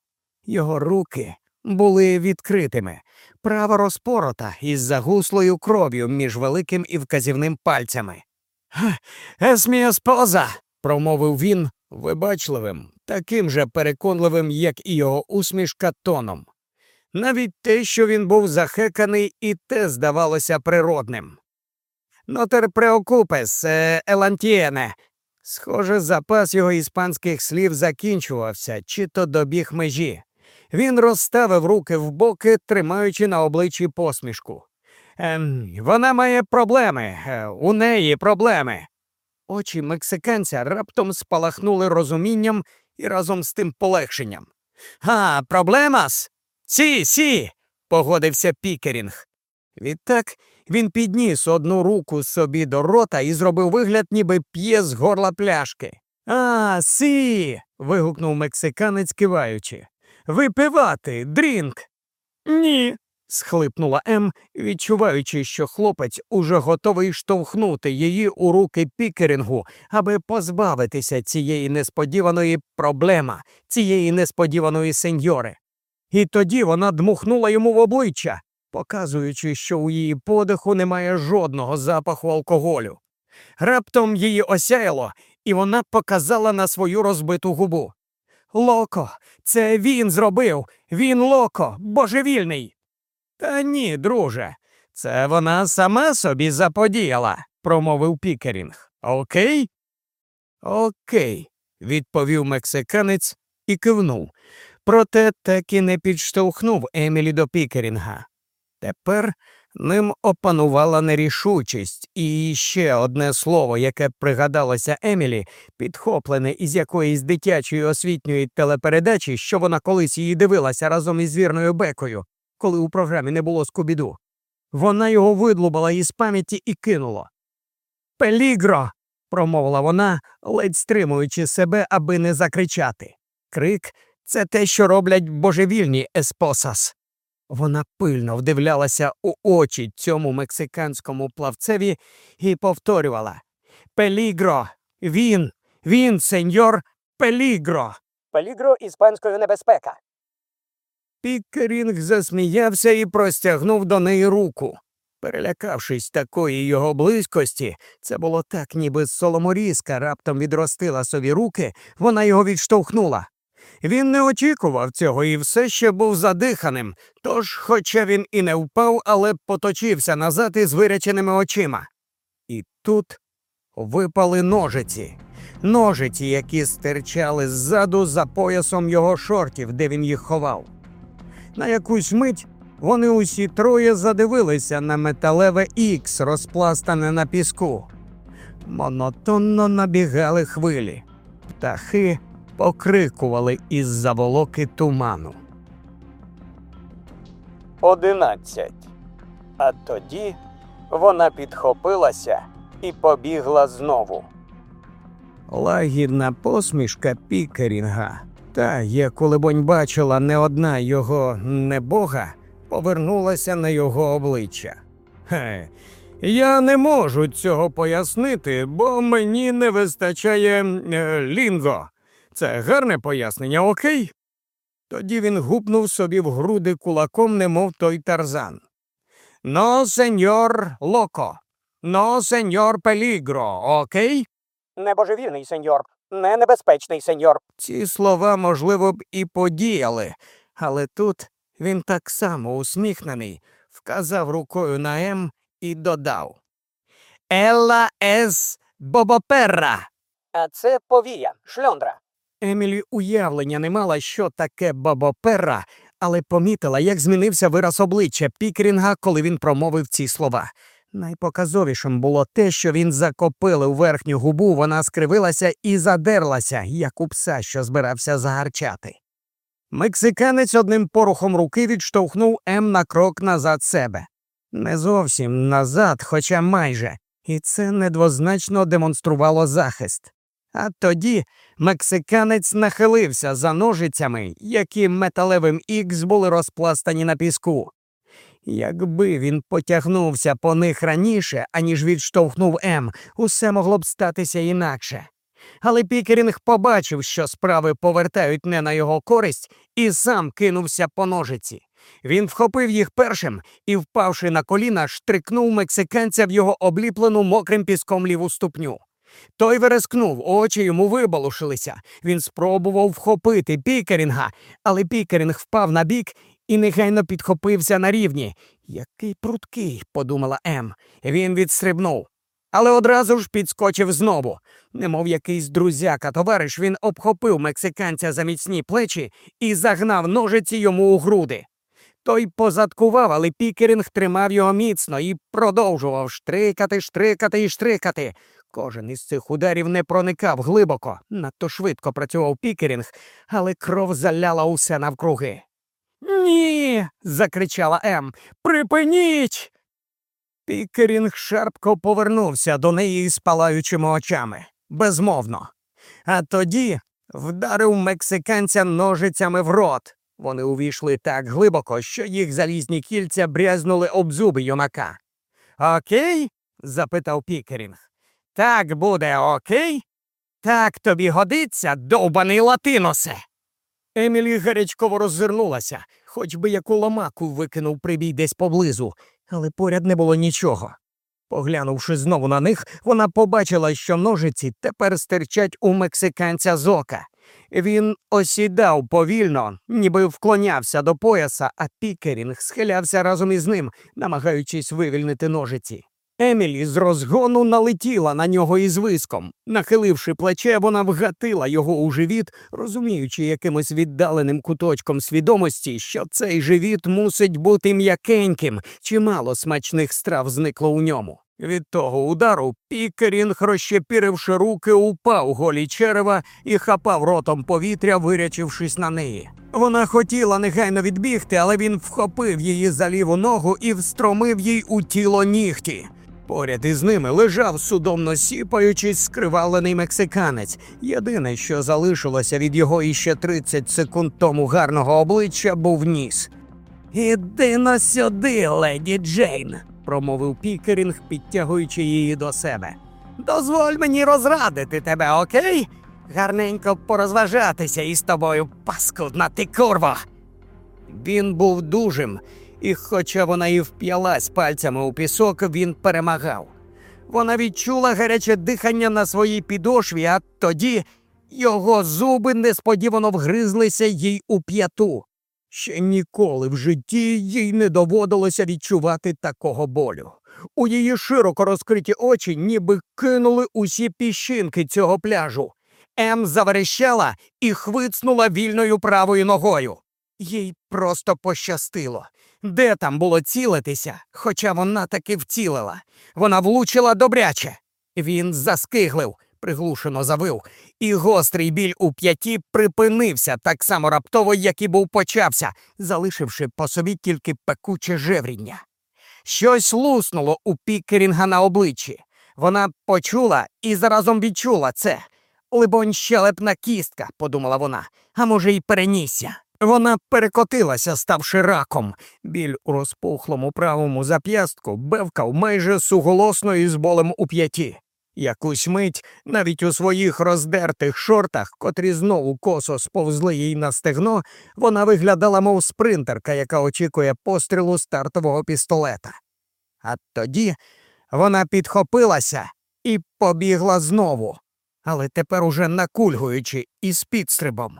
Його руки були відкритими, права розпорота із загуслою кров'ю між великим і вказівним пальцями. Есмія споза, промовив він вибачливим, таким же переконливим, як і його усмішка тоном. Навіть те, що він був захеканий, і те здавалося природним. Нотер преокупес, елантієне. Схоже, запас його іспанських слів закінчувався, чи то добіг межі. Він розставив руки в боки, тримаючи на обличчі посмішку. Ем, вона має проблеми, е, у неї проблеми. Очі мексиканця раптом спалахнули розумінням і разом з тим полегшенням. А, проблемас? Сі, сі, погодився Пікерінг. Відтак він підніс одну руку собі до рота і зробив вигляд, ніби п'є з горла пляшки. А, сі. вигукнув мексиканець, киваючи. Випивати, drink. Ні. схлипнула Ем, відчуваючи, що хлопець уже готовий штовхнути її у руки Пікерингу, аби позбавитися цієї несподіваної проблема, цієї несподіваної сеньори. І тоді вона дмухнула йому в обличчя, показуючи, що у її подиху немає жодного запаху алкоголю. Раптом її осяяло, і вона показала на свою розбиту губу. Локо, це він зробив. Він локо, божевільний. Та ні, друже, це вона сама собі заподіяла, промовив Пікерінг. Окей? Окей, відповів мексиканець і кивнув. Проте так і не підштовхнув Емілі до Пікерінга. Тепер ним опанувала нерішучість, і ще одне слово, яке пригадалося Емілі, підхоплене із якоїсь дитячої освітньої телепередачі, що вона колись її дивилася разом із вірною Бекою, коли у програмі не було скубіду. Вона його видлубала із пам'яті і кинула. Пелігро. промовила вона, ледь стримуючи себе, аби не закричати. Крик це те, що роблять божевільні еспосас. Вона пильно вдивлялася у очі цьому мексиканському плавцеві і повторювала Пелігро, він, він, сеньор, пелігро. Пелігро іспанською небезпека. Пікерінг засміявся і простягнув до неї руку. Перелякавшись такої його близькості, це було так, ніби соломорізка раптом відростила собі руки, вона його відштовхнула. Він не очікував цього і все ще був задиханим, тож, хоча він і не впав, але поточився назад із виряченими очима. І тут випали ножиці. Ножиці, які стирчали ззаду за поясом його шортів, де він їх ховав. На якусь мить вони усі троє задивилися на металеве ікс, розпластане на піску. Монотонно набігали хвилі. Птахи покрикували із заволоки туману. Одинадцять. А тоді вона підхопилася і побігла знову. Лагідна посмішка Пікерінга, та, яку, либонь, бачила не одна його небога, повернулася на його обличчя. Хе, я не можу цього пояснити, бо мені не вистачає е, лінго. Це гарне пояснення, окей? Тоді він гупнув собі в груди кулаком, немов той тарзан. Но, сеньор Локо, но, сеньор Пелігро, окей? Не божевільний сеньор, не небезпечний сеньор. Ці слова, можливо, б і подіяли, але тут він так само усміхнений, вказав рукою на М і додав Елла ес бобоперра. А це повія, шльондра. Емілі уявлення не мала, що таке бабоперра, але помітила, як змінився вираз обличчя Пікерінга, коли він промовив ці слова. Найпоказовішим було те, що він закопилив верхню губу, вона скривилася і задерлася, як у пса, що збирався загарчати. Мексиканець одним порухом руки відштовхнув М на крок назад себе. Не зовсім назад, хоча майже, і це недвозначно демонструвало захист. А тоді мексиканець нахилився за ножицями, які металевим ікс були розпластані на піску. Якби він потягнувся по них раніше, аніж відштовхнув М, усе могло б статися інакше. Але Пікерінг побачив, що справи повертають не на його користь, і сам кинувся по ножиці. Він вхопив їх першим і, впавши на коліна, штрикнув мексиканця в його обліплену мокрим піском ліву ступню. Той верескнув, очі йому вибалушилися. Він спробував вхопити Пікерінга, але Пікерінг впав на бік і негайно підхопився на рівні. Який пруткий, подумала Ем. Він відстрибнув. Але одразу ж підскочив знову. Немов якийсь друзяка товариш, він обхопив мексиканця за міцні плечі і загнав ножиці йому у груди. Той позадкував, але Пікерінг тримав його міцно і продовжував штрикати, штрикати і штрикати. Кожен із цих ударів не проникав глибоко, надто швидко працював Пікерінг, але кров заляла усе навкруги. Ні. закричала Ем. Припиніть. Пікерінг шарпко повернувся до неї із палаючими очами, безмовно. А тоді вдарив мексиканця ножицями в рот. Вони увійшли так глибоко, що їх залізні кільця брязнули об зуби юнака. Окей? запитав Пікерінг. Так буде окей? Так тобі годиться, довбаний латиносе. Емілі гарячково роззирнулася, хоч би яку ламаку викинув прибій десь поблизу, але поряд не було нічого. Поглянувши знову на них, вона побачила, що ножиці тепер стирчать у мексиканця з ока. Він осідав повільно, ніби вклонявся до пояса, а Пікерінг схилявся разом із ним, намагаючись вивільнити ножиці. Емілі з розгону налетіла на нього із виском. Нахиливши плече, вона вгатила його у живіт, розуміючи якимось віддаленим куточком свідомості, що цей живіт мусить бути м'якеньким, чимало смачних страв зникло у ньому. Від того удару Пікерінг, розщепіривши руки, упав голі черева і хапав ротом повітря, вирячившись на неї. Вона хотіла негайно відбігти, але він вхопив її за ліву ногу і встромив їй у тіло нігті. Поряд із ними лежав судомно сіпаючись скривалений мексиканець. Єдине, що залишилося від його іще 30 секунд тому гарного обличчя, був ніс. Іди на сюди, леді Джейн, промовив Пікерінг, підтягуючи її до себе. Дозволь мені розрадити тебе, окей? Гарненько порозважатися із тобою, паскудна ти курва. Він був дужим, і, хоча вона і вп'ялась пальцями у пісок, він перемагав. Вона відчула гаряче дихання на своїй підошві, а тоді його зуби несподівано вгризлися їй у п'яту. Ще ніколи в житті їй не доводилося відчувати такого болю. У її широко розкриті очі ніби кинули усі піщинки цього пляжу. Ем заверещала і хвицнула вільною правою ногою. Їй просто пощастило. Де там було цілитися, хоча вона таки вцілила. Вона влучила добряче. Він заскиглив, приглушено завив, і гострий біль у п'яті припинився так само раптово, як і був почався, залишивши по собі тільки пекуче жевріння. Щось луснуло у Пікерінга на обличчі. Вона почула і заразом відчула це. Либонь, щелепна кістка, подумала вона, а може, й перенісся. Вона перекотилася, ставши раком. Біль у розпухлому правому зап'ястку бевкав майже суголосно із болем у п'яті. Якусь мить навіть у своїх роздертих шортах, котрі знову косо сповзли їй на стегно, вона виглядала, мов спринтерка, яка очікує пострілу стартового пістолета. А тоді вона підхопилася і побігла знову, але тепер уже накульгуючи і з підстрибом.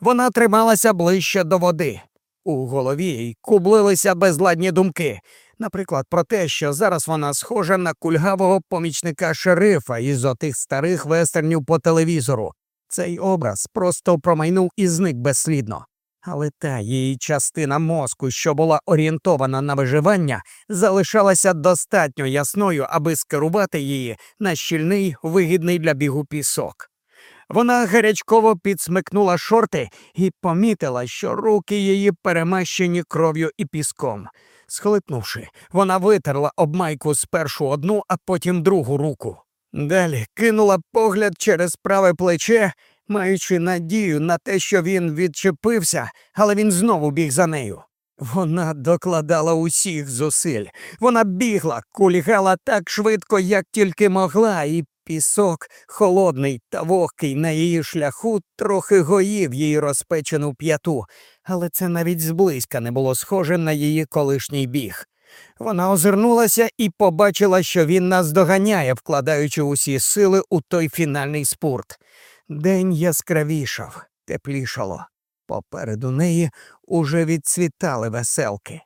Вона трималася ближче до води. У голові їй кублилися безладні думки, наприклад, про те, що зараз вона схожа на кульгавого помічника шерифа із отих старих вестернів по телевізору. Цей образ просто промайнув і зник безслідно. Але та її частина мозку, що була орієнтована на виживання, залишалася достатньо ясною, аби скерувати її на щільний, вигідний для бігу пісок. Вона гарячково підсмикнула шорти і помітила, що руки її перемащені кров'ю і піском. Схлипнувши, вона витерла об майку спершу одну, а потім другу руку. Далі кинула погляд через праве плече, маючи надію на те, що він відчепився, але він знову біг за нею. Вона докладала усіх зусиль. Вона бігла, кульгала так швидко, як тільки могла, і пісок, холодний та вогкий на її шляху, трохи гоїв її розпечену п'яту, але це навіть зблизька не було схоже на її колишній біг. Вона озирнулася і побачила, що він нас доганяє, вкладаючи усі сили у той фінальний спорт. День яскравішав, теплішало. Попереду неї уже відцвітали веселки.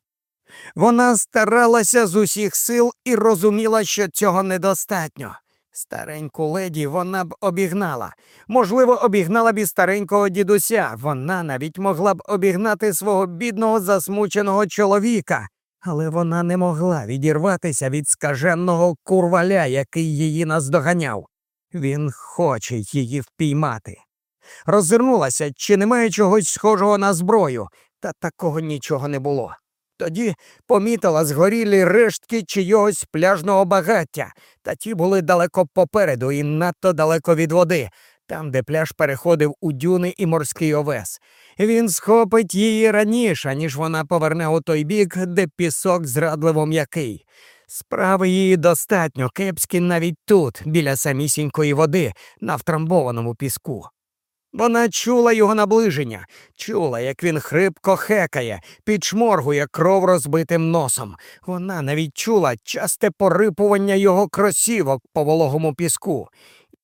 Вона старалася з усіх сил і розуміла, що цього недостатньо. Стареньку леді вона б обігнала. Можливо, обігнала б і старенького дідуся. Вона навіть могла б обігнати свого бідного засмученого чоловіка. Але вона не могла відірватися від скаженого курваля, який її наздоганяв. Він хоче її впіймати. Роззирнулася, чи немає чогось схожого на зброю, та такого нічого не було. Тоді помітила згорілі рештки чийогось пляжного багаття, та ті були далеко попереду і надто далеко від води, там, де пляж переходив у дюни і морський овес. Він схопить її раніше, ніж вона поверне у той бік, де пісок зрадливо м'який. Справи її достатньо кепські навіть тут, біля самісінької води, на втрамбованому піску. Вона чула його наближення, чула, як він хрипко хекає, підшморгує кров розбитим носом. Вона навіть чула часте порипування його кросівок по вологому піску.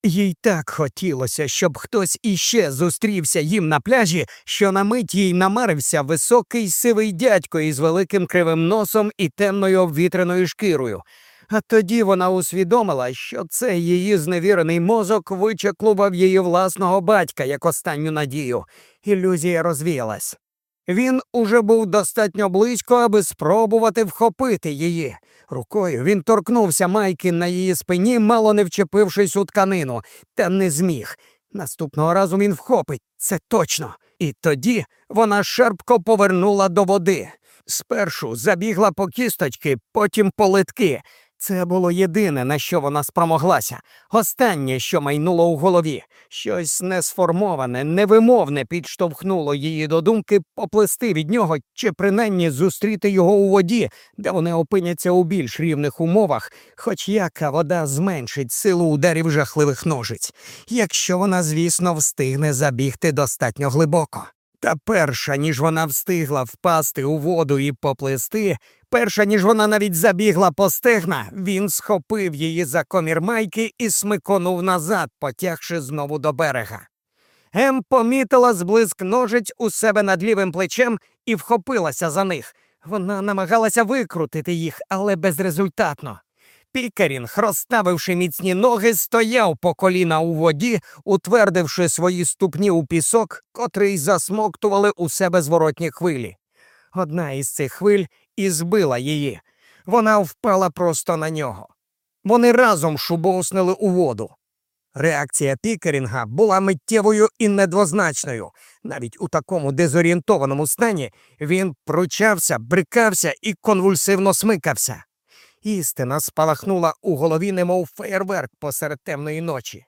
Їй так хотілося, щоб хтось іще зустрівся їм на пляжі, що на мить їй намарився високий сивий дядько із великим кривим носом і темною обвітреною шкірою. А тоді вона усвідомила, що це її зневірений мозок вичеклував її власного батька як останню надію. Ілюзія розвіялась. Він уже був достатньо близько, аби спробувати вхопити її. Рукою він торкнувся майки на її спині, мало не вчепившись у тканину, та не зміг. Наступного разу він вхопить, це точно. І тоді вона шарпко повернула до води. Спершу забігла по кісточки, потім по литки. Це було єдине, на що вона спромоглася. Останнє, що майнуло у голові, щось несформоване, невимовне підштовхнуло її до думки поплести від нього чи принаймні зустріти його у воді, де вони опиняться у більш рівних умовах, хоч яка вода зменшить силу ударів жахливих ножиць, якщо вона, звісно, встигне забігти достатньо глибоко. Та перша, ніж вона встигла впасти у воду і поплисти, перша, ніж вона навіть забігла по стегна, він схопив її за комір майки і смиконув назад, потягши знову до берега. Ем помітила зблиск ножиць у себе над лівим плечем і вхопилася за них. Вона намагалася викрутити їх, але безрезультатно. Пікерінг, розставивши міцні ноги, стояв по коліна у воді, утвердивши свої ступні у пісок, котрий засмоктували у себе зворотні хвилі. Одна із цих хвиль і збила її. Вона впала просто на нього. Вони разом шубовснили у воду. Реакція Пікерінга була миттєвою і недвозначною. Навіть у такому дезорієнтованому стані він пручався, брикався і конвульсивно смикався. Істина спалахнула у голові, немов феєрверк посеред темної ночі.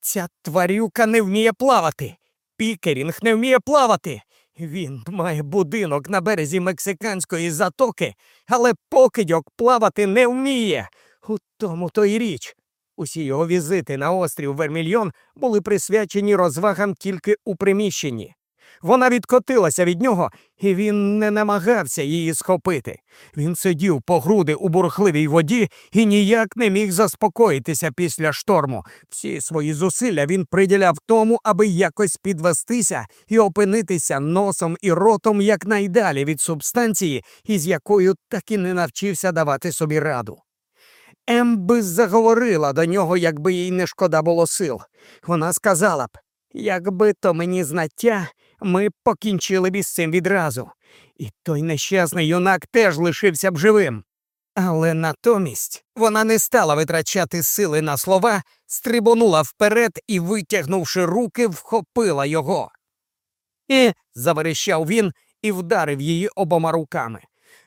Ця тварюка не вміє плавати. Пікерінг не вміє плавати. Він має будинок на березі мексиканської затоки, але покидьок плавати не вміє. У тому то й річ. Усі його візити на острів Вермільйон були присвячені розвагам тільки у приміщенні. Вона відкотилася від нього, і він не намагався її схопити. Він сидів по груди у бурхливій воді і ніяк не міг заспокоїтися після шторму. Всі свої зусилля він приділяв тому, аби якось підвестися і опинитися носом і ротом якнайдалі від субстанції, із якою так і не навчився давати собі раду. Ем би заговорила до нього, якби їй не шкода було сил. Вона сказала б, якби то мені знаття, ми покінчили б із цим відразу. І той нещасний юнак теж лишився б живим. Але натомість вона не стала витрачати сили на слова, стрибонула вперед і, витягнувши руки, вхопила його. І, заверещав він і вдарив її обома руками.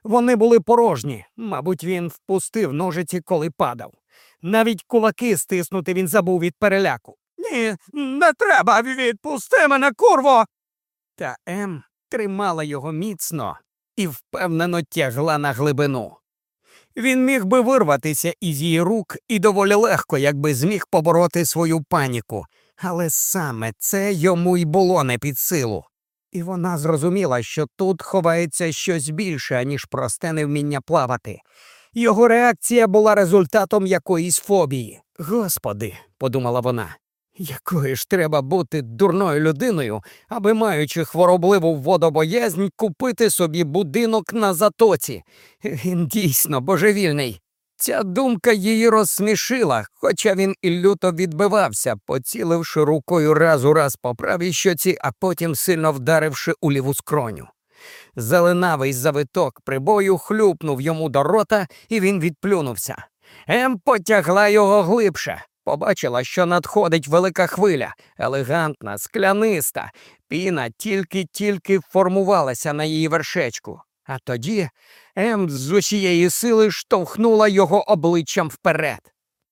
Вони були порожні, мабуть, він впустив ножиці, коли падав. Навіть кулаки стиснути він забув від переляку. Ні, не треба, відпусти мене, курво. Та Ем тримала його міцно і впевнено тягла на глибину. Він міг би вирватися із її рук і доволі легко, якби зміг побороти свою паніку, але саме це йому й було не під силу. І вона зрозуміла, що тут ховається щось більше, аніж просте невміння плавати. Його реакція була результатом якоїсь фобії. Господи, подумала вона, якою ж треба бути дурною людиною, аби, маючи хворобливу водобоязнь, купити собі будинок на затоці. Він дійсно божевільний. Ця думка її розсмішила, хоча він і люто відбивався, поціливши рукою раз у раз по правій щоці, а потім сильно вдаривши у ліву скроню. Зеленавий завиток прибою хлюпнув йому до рота, і він відплюнувся. Ем потягла його глибше. Побачила, що надходить велика хвиля, елегантна, скляниста. Піна тільки-тільки формувалася на її вершечку. А тоді Ем з усієї сили штовхнула його обличчям вперед.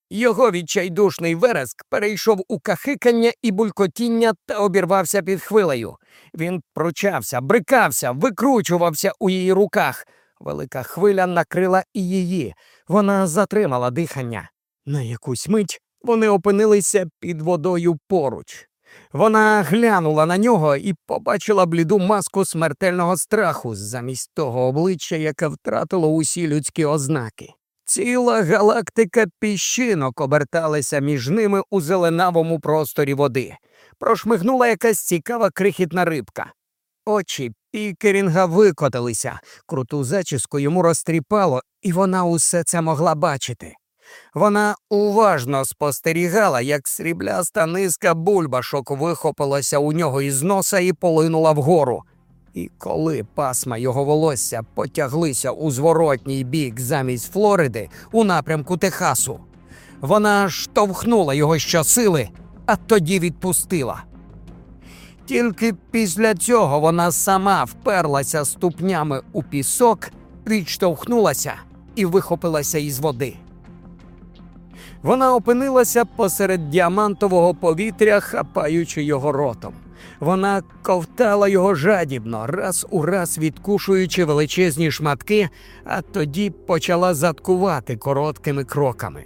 Його відчайдушний вереск перейшов у кахикання і булькотіння та обірвався під хвилею. Він пручався, брикався, викручувався у її руках. Велика хвиля накрила і її. Вона затримала дихання. На якусь мить вони опинилися під водою поруч. Вона глянула на нього і побачила бліду маску смертельного страху замість того обличчя, яке втратило усі людські ознаки. Ціла галактика піщинок оберталася між ними у зеленавому просторі води. Прошмигнула якась цікава крихітна рибка. Очі Пікерінга викотилися, круту зачіску йому розтріпало, і вона усе це могла бачити. Вона уважно спостерігала, як срібляста низка бульбашок вихопилася у нього із носа і полинула вгору. І коли пасма його волосся потяглися у зворотній бік замість Флориди у напрямку Техасу, вона штовхнула його щосили, а тоді відпустила. Тільки після цього вона сама вперлася ступнями у пісок, відштовхнулася і вихопилася із води. Вона опинилася посеред діамантового повітря, хапаючи його ротом. Вона ковтала його жадібно, раз у раз відкушуючи величезні шматки, а тоді почала заткувати короткими кроками.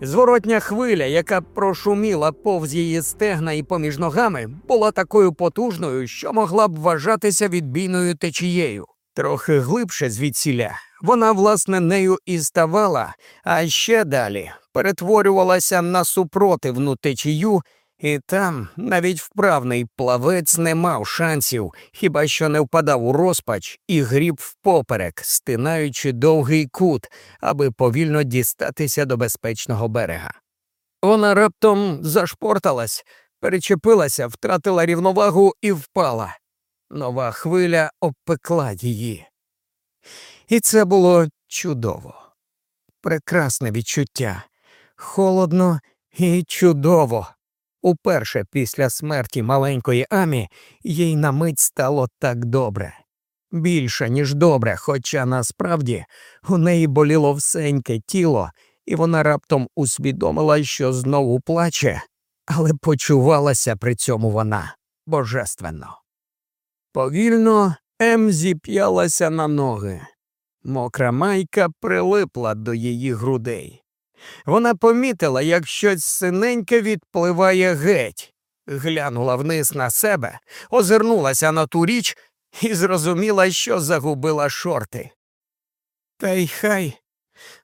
Зворотня хвиля, яка прошуміла повз її стегна і поміж ногами, була такою потужною, що могла б вважатися відбійною течією. Трохи глибше звідсіля вона, власне, нею і ставала, а ще далі перетворювалася на супротивну течію, і там навіть вправний плавець не мав шансів, хіба що не впадав у розпач і гріб впоперек, стинаючи довгий кут, аби повільно дістатися до безпечного берега. Вона раптом зашпорталась, перечепилася, втратила рівновагу і впала. Нова хвиля обпекла її. І це було чудово, прекрасне відчуття, холодно і чудово. Уперше після смерті маленької Амі їй на мить стало так добре. Більше, ніж добре, хоча насправді у неї боліло всеньке тіло, і вона раптом усвідомила, що знову плаче, але почувалася при цьому вона божественно. Повільно Ем зіп'ялася на ноги. Мокра майка прилипла до її грудей. Вона помітила, як щось синеньке відпливає геть, глянула вниз на себе, озирнулася на ту річ і зрозуміла, що загубила шорти. Та й хай,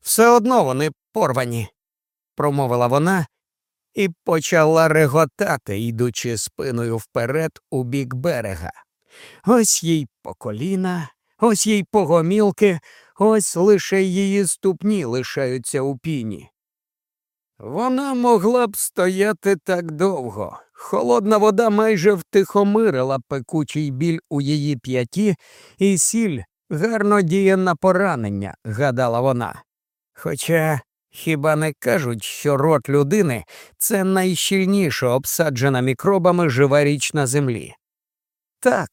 все одно вони порвані, промовила вона і почала реготати, йдучи спиною вперед у бік берега. Ось їй по коліна, ось їй по гомілки, ось лише її ступні лишаються у піні. Вона могла б стояти так довго. Холодна вода майже втихомирила пекучий біль у її п'яті, і сіль гарно діє на поранення, гадала вона. Хоча хіба не кажуть, що рот людини це найщільніше обсаджена мікробами жива річ на землі. Так,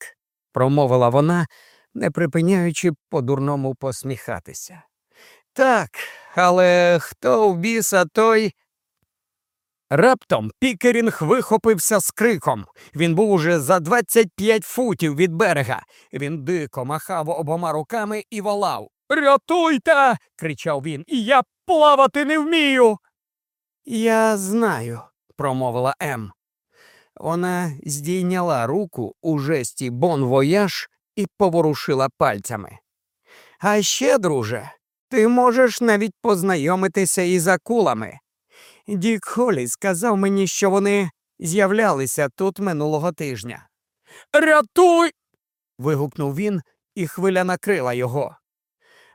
промовила вона, не припиняючи по-дурному посміхатися. Так, але хто в біса той. Раптом Пікерінг вихопився з криком. Він був уже за 25 футів від берега. Він дико махав обома руками і волав. Рятуйте. кричав він, я плавати не вмію. Я знаю, промовила Ем. Вона здійняла руку у жесті bon voyage і поворушила пальцями. А ще, друже, ти можеш навіть познайомитися із акулами. Дік Холі сказав мені, що вони з'являлися тут минулого тижня. Рятуй. вигукнув він, і хвиля накрила його.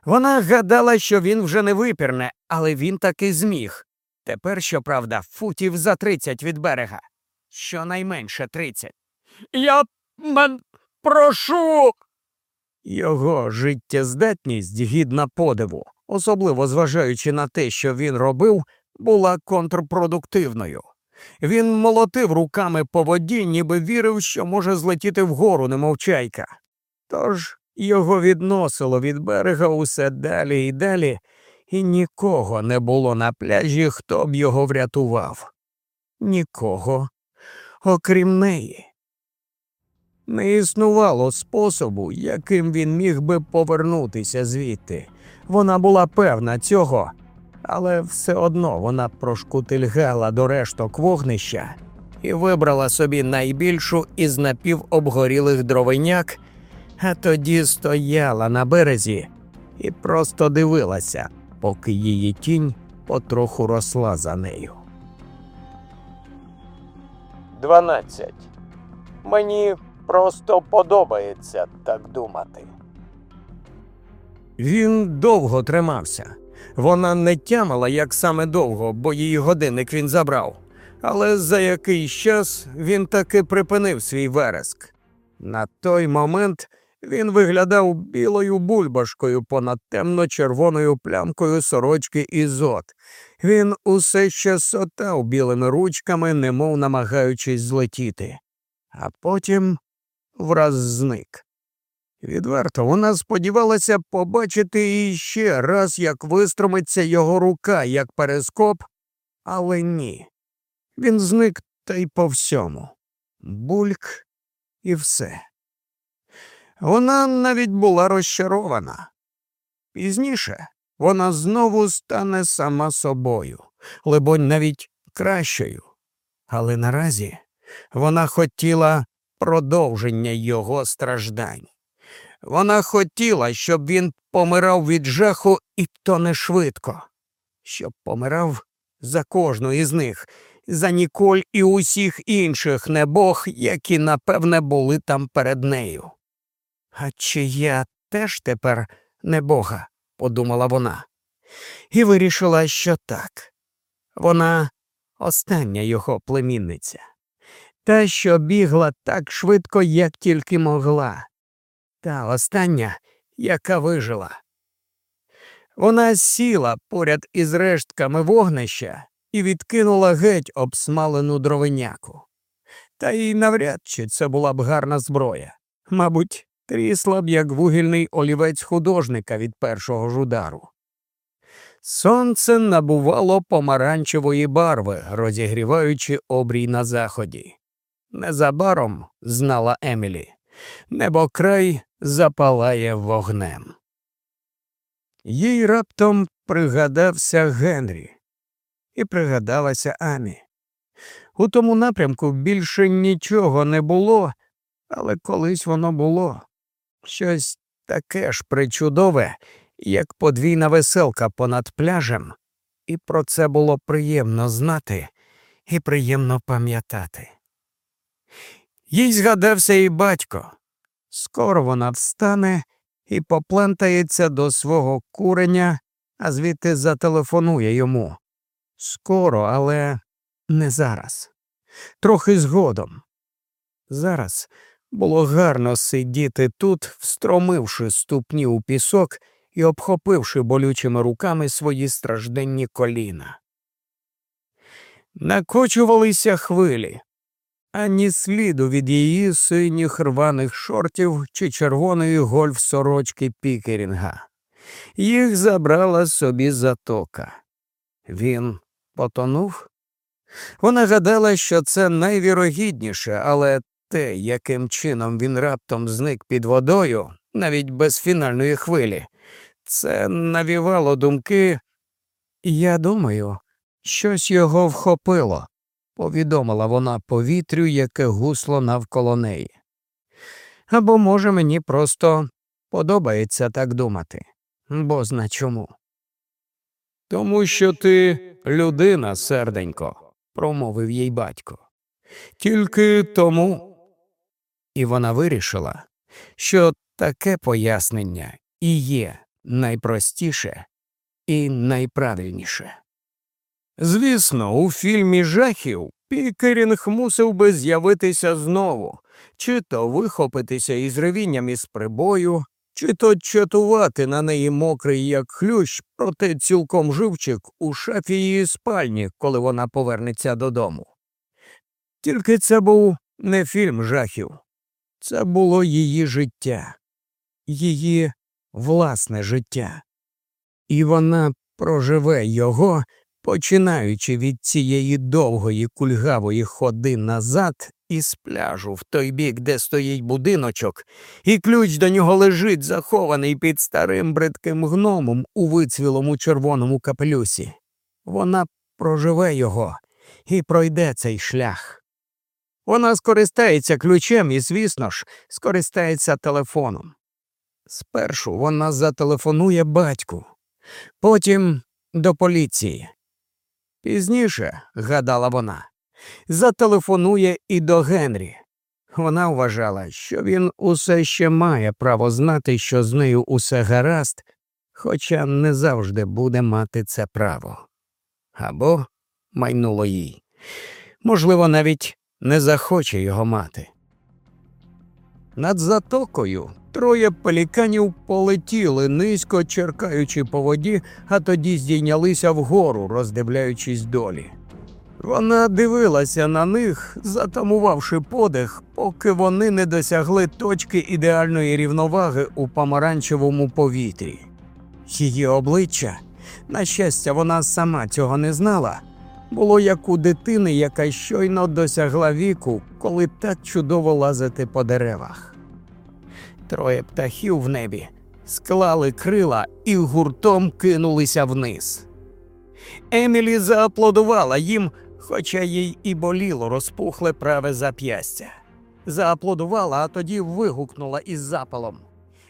Вона гадала, що він вже не випірне, але він таки зміг. Тепер, щоправда, футів за тридцять від берега. Щонайменше тридцять. Я мен прошу. Його життєздатність гідна подиву, особливо зважаючи на те, що він робив, була контрпродуктивною. Він молотив руками по воді, ніби вірив, що може злетіти вгору, немов чайка. Тож його відносило від берега усе далі і далі, і нікого не було на пляжі, хто б його врятував. Нікого, окрім неї. Не існувало способу, яким він міг би повернутися звідти. Вона була певна цього, але все одно вона прошкутильгала до решток вогнища і вибрала собі найбільшу із напівобгорілих дровиняк, а тоді стояла на березі і просто дивилася, поки її тінь потроху росла за нею. 12. Мені просто подобається так думати. Він довго тримався. Вона не тямила, як саме довго, бо її годинник він забрав. Але за якийсь час він таки припинив свій вереск. На той момент він виглядав білою бульбашкою понад темно-червоною плямкою сорочки ізот. Він усе ще сотав білими ручками, немов намагаючись злетіти, а потім враз зник. Відверто вона сподівалася побачити іще раз, як вистромиться його рука, як перископ, але ні. Він зник та й по всьому. Бульк і все. Вона навіть була розчарована. Пізніше вона знову стане сама собою, либонь навіть кращою. Але наразі вона хотіла продовження його страждань. Вона хотіла, щоб він помирав від жаху і то не швидко, щоб помирав за кожну із них, за Ніколь і усіх інших небог, які, напевне, були там перед нею. А чи я теж тепер не Бога, подумала вона, і вирішила, що так. Вона остання його племінниця, та, що бігла так швидко, як тільки могла та остання, яка вижила. Вона сіла поряд із рештками вогнища і відкинула геть обсмалену дровиняку. Та й навряд чи це була б гарна зброя. Мабуть, трісла б як вугільний олівець художника від першого ж удару. Сонце набувало помаранчевої барви, розігріваючи обрій на заході. Незабаром, знала Емілі, небокрай запалає вогнем. Їй раптом пригадався Генрі, і пригадалася Амі. У тому напрямку більше нічого не було, але колись воно було щось таке ж причудове, як подвійна веселка понад пляжем, і про це було приємно знати і приємно пам'ятати. Їй згадався і батько. Скоро вона встане і поплентається до свого куреня, а звідти зателефонує йому. Скоро, але не зараз. Трохи згодом. Зараз було гарно сидіти тут, встромивши ступні у пісок і обхопивши болючими руками свої стражденні коліна. Накочувалися хвилі, ані сліду від її синіх рваних шортів чи червоної гольф сорочки Пікерінга. Їх забрала собі затока. Він потонув. Вона гадала, що це найвірогідніше, але те, яким чином він раптом зник під водою, навіть без фінальної хвилі, це навівало думки. Я думаю, щось його вхопило повідомила вона повітрю, яке гусло навколо неї. Або, може, мені просто подобається так думати, бо зна чому. Тому що ти людина, серденько, промовив їй батько. Тільки тому. І вона вирішила, що таке пояснення і є найпростіше і найправильніше. Звісно, у фільмі жахів Пікерінг мусив би з'явитися знову, чи то вихопитися із ревінням із прибою, чи то чатувати на неї мокрий, як хлющ, проте цілком живчик у шафі її спальні, коли вона повернеться додому. Тільки це був не фільм жахів, це було її життя, її власне життя, і вона проживе його починаючи від цієї довгої кульгавої ходи назад із пляжу в той бік, де стоїть будиночок, і ключ до нього лежить захований під старим бридким гномом у вицвілому червоному капелюсі. Вона проживе його і пройде цей шлях. Вона скористається ключем і, звісно ж, скористається телефоном. Спершу вона зателефонує батьку, потім до поліції. Пізніше, гадала вона, зателефонує і до Генрі. Вона вважала, що він усе ще має право знати, що з нею усе гаразд, хоча не завжди буде мати це право. Або майнуло їй. Можливо, навіть не захоче його мати. Над затокою троє пеліканів полетіли низько, черкаючи по воді, а тоді здійнялися вгору, роздивляючись долі. Вона дивилася на них, затамувавши подих, поки вони не досягли точки ідеальної рівноваги у помаранчевому повітрі. Її обличчя, на щастя, вона сама цього не знала, було як у дитини, яка щойно досягла віку, коли так чудово лазити по деревах. Троє птахів в небі склали крила і гуртом кинулися вниз. Емілі зааплодувала їм, хоча їй і боліло розпухле праве зап'ястя. Зааплодувала, а тоді вигукнула із запалом.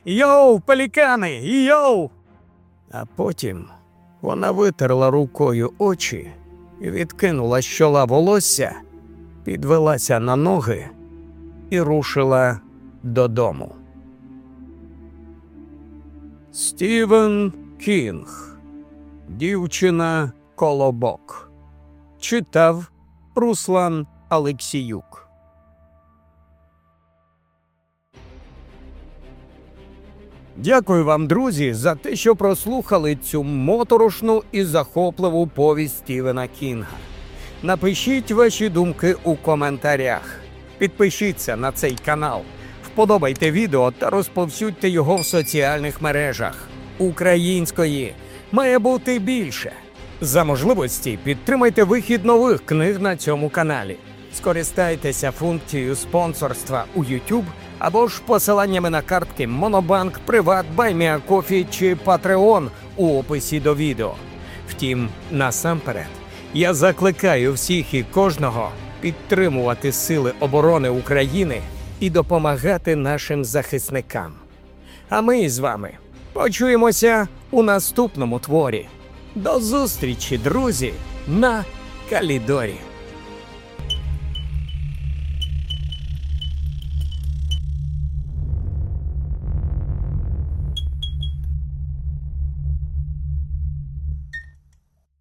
Йоу, пелікани, йоу! А потім вона витерла рукою очі, відкинула з чола волосся, підвелася на ноги і рушила додому. Стівен Кінг. Дівчина Колобок. Читав Руслан Алексіюк. Дякую вам, друзі, за те, що прослухали цю моторошну і захопливу повість Стівена Кінга. Напишіть ваші думки у коментарях. Підпишіться на цей канал, вподобайте відео та розповсюдьте його в соціальних мережах. Української має бути більше. За можливості підтримайте вихід нових книг на цьому каналі. Скористайтеся функцією спонсорства у YouTube або ж посиланнями на картки Монобанк, Приват, Buy Me a Coffee чи Patreon у описі до відео. Втім, насамперед, я закликаю всіх і кожного підтримувати Сили оборони України і допомагати нашим захисникам. А ми з вами почуємося у наступному творі. До зустрічі, друзі, на Калідорі.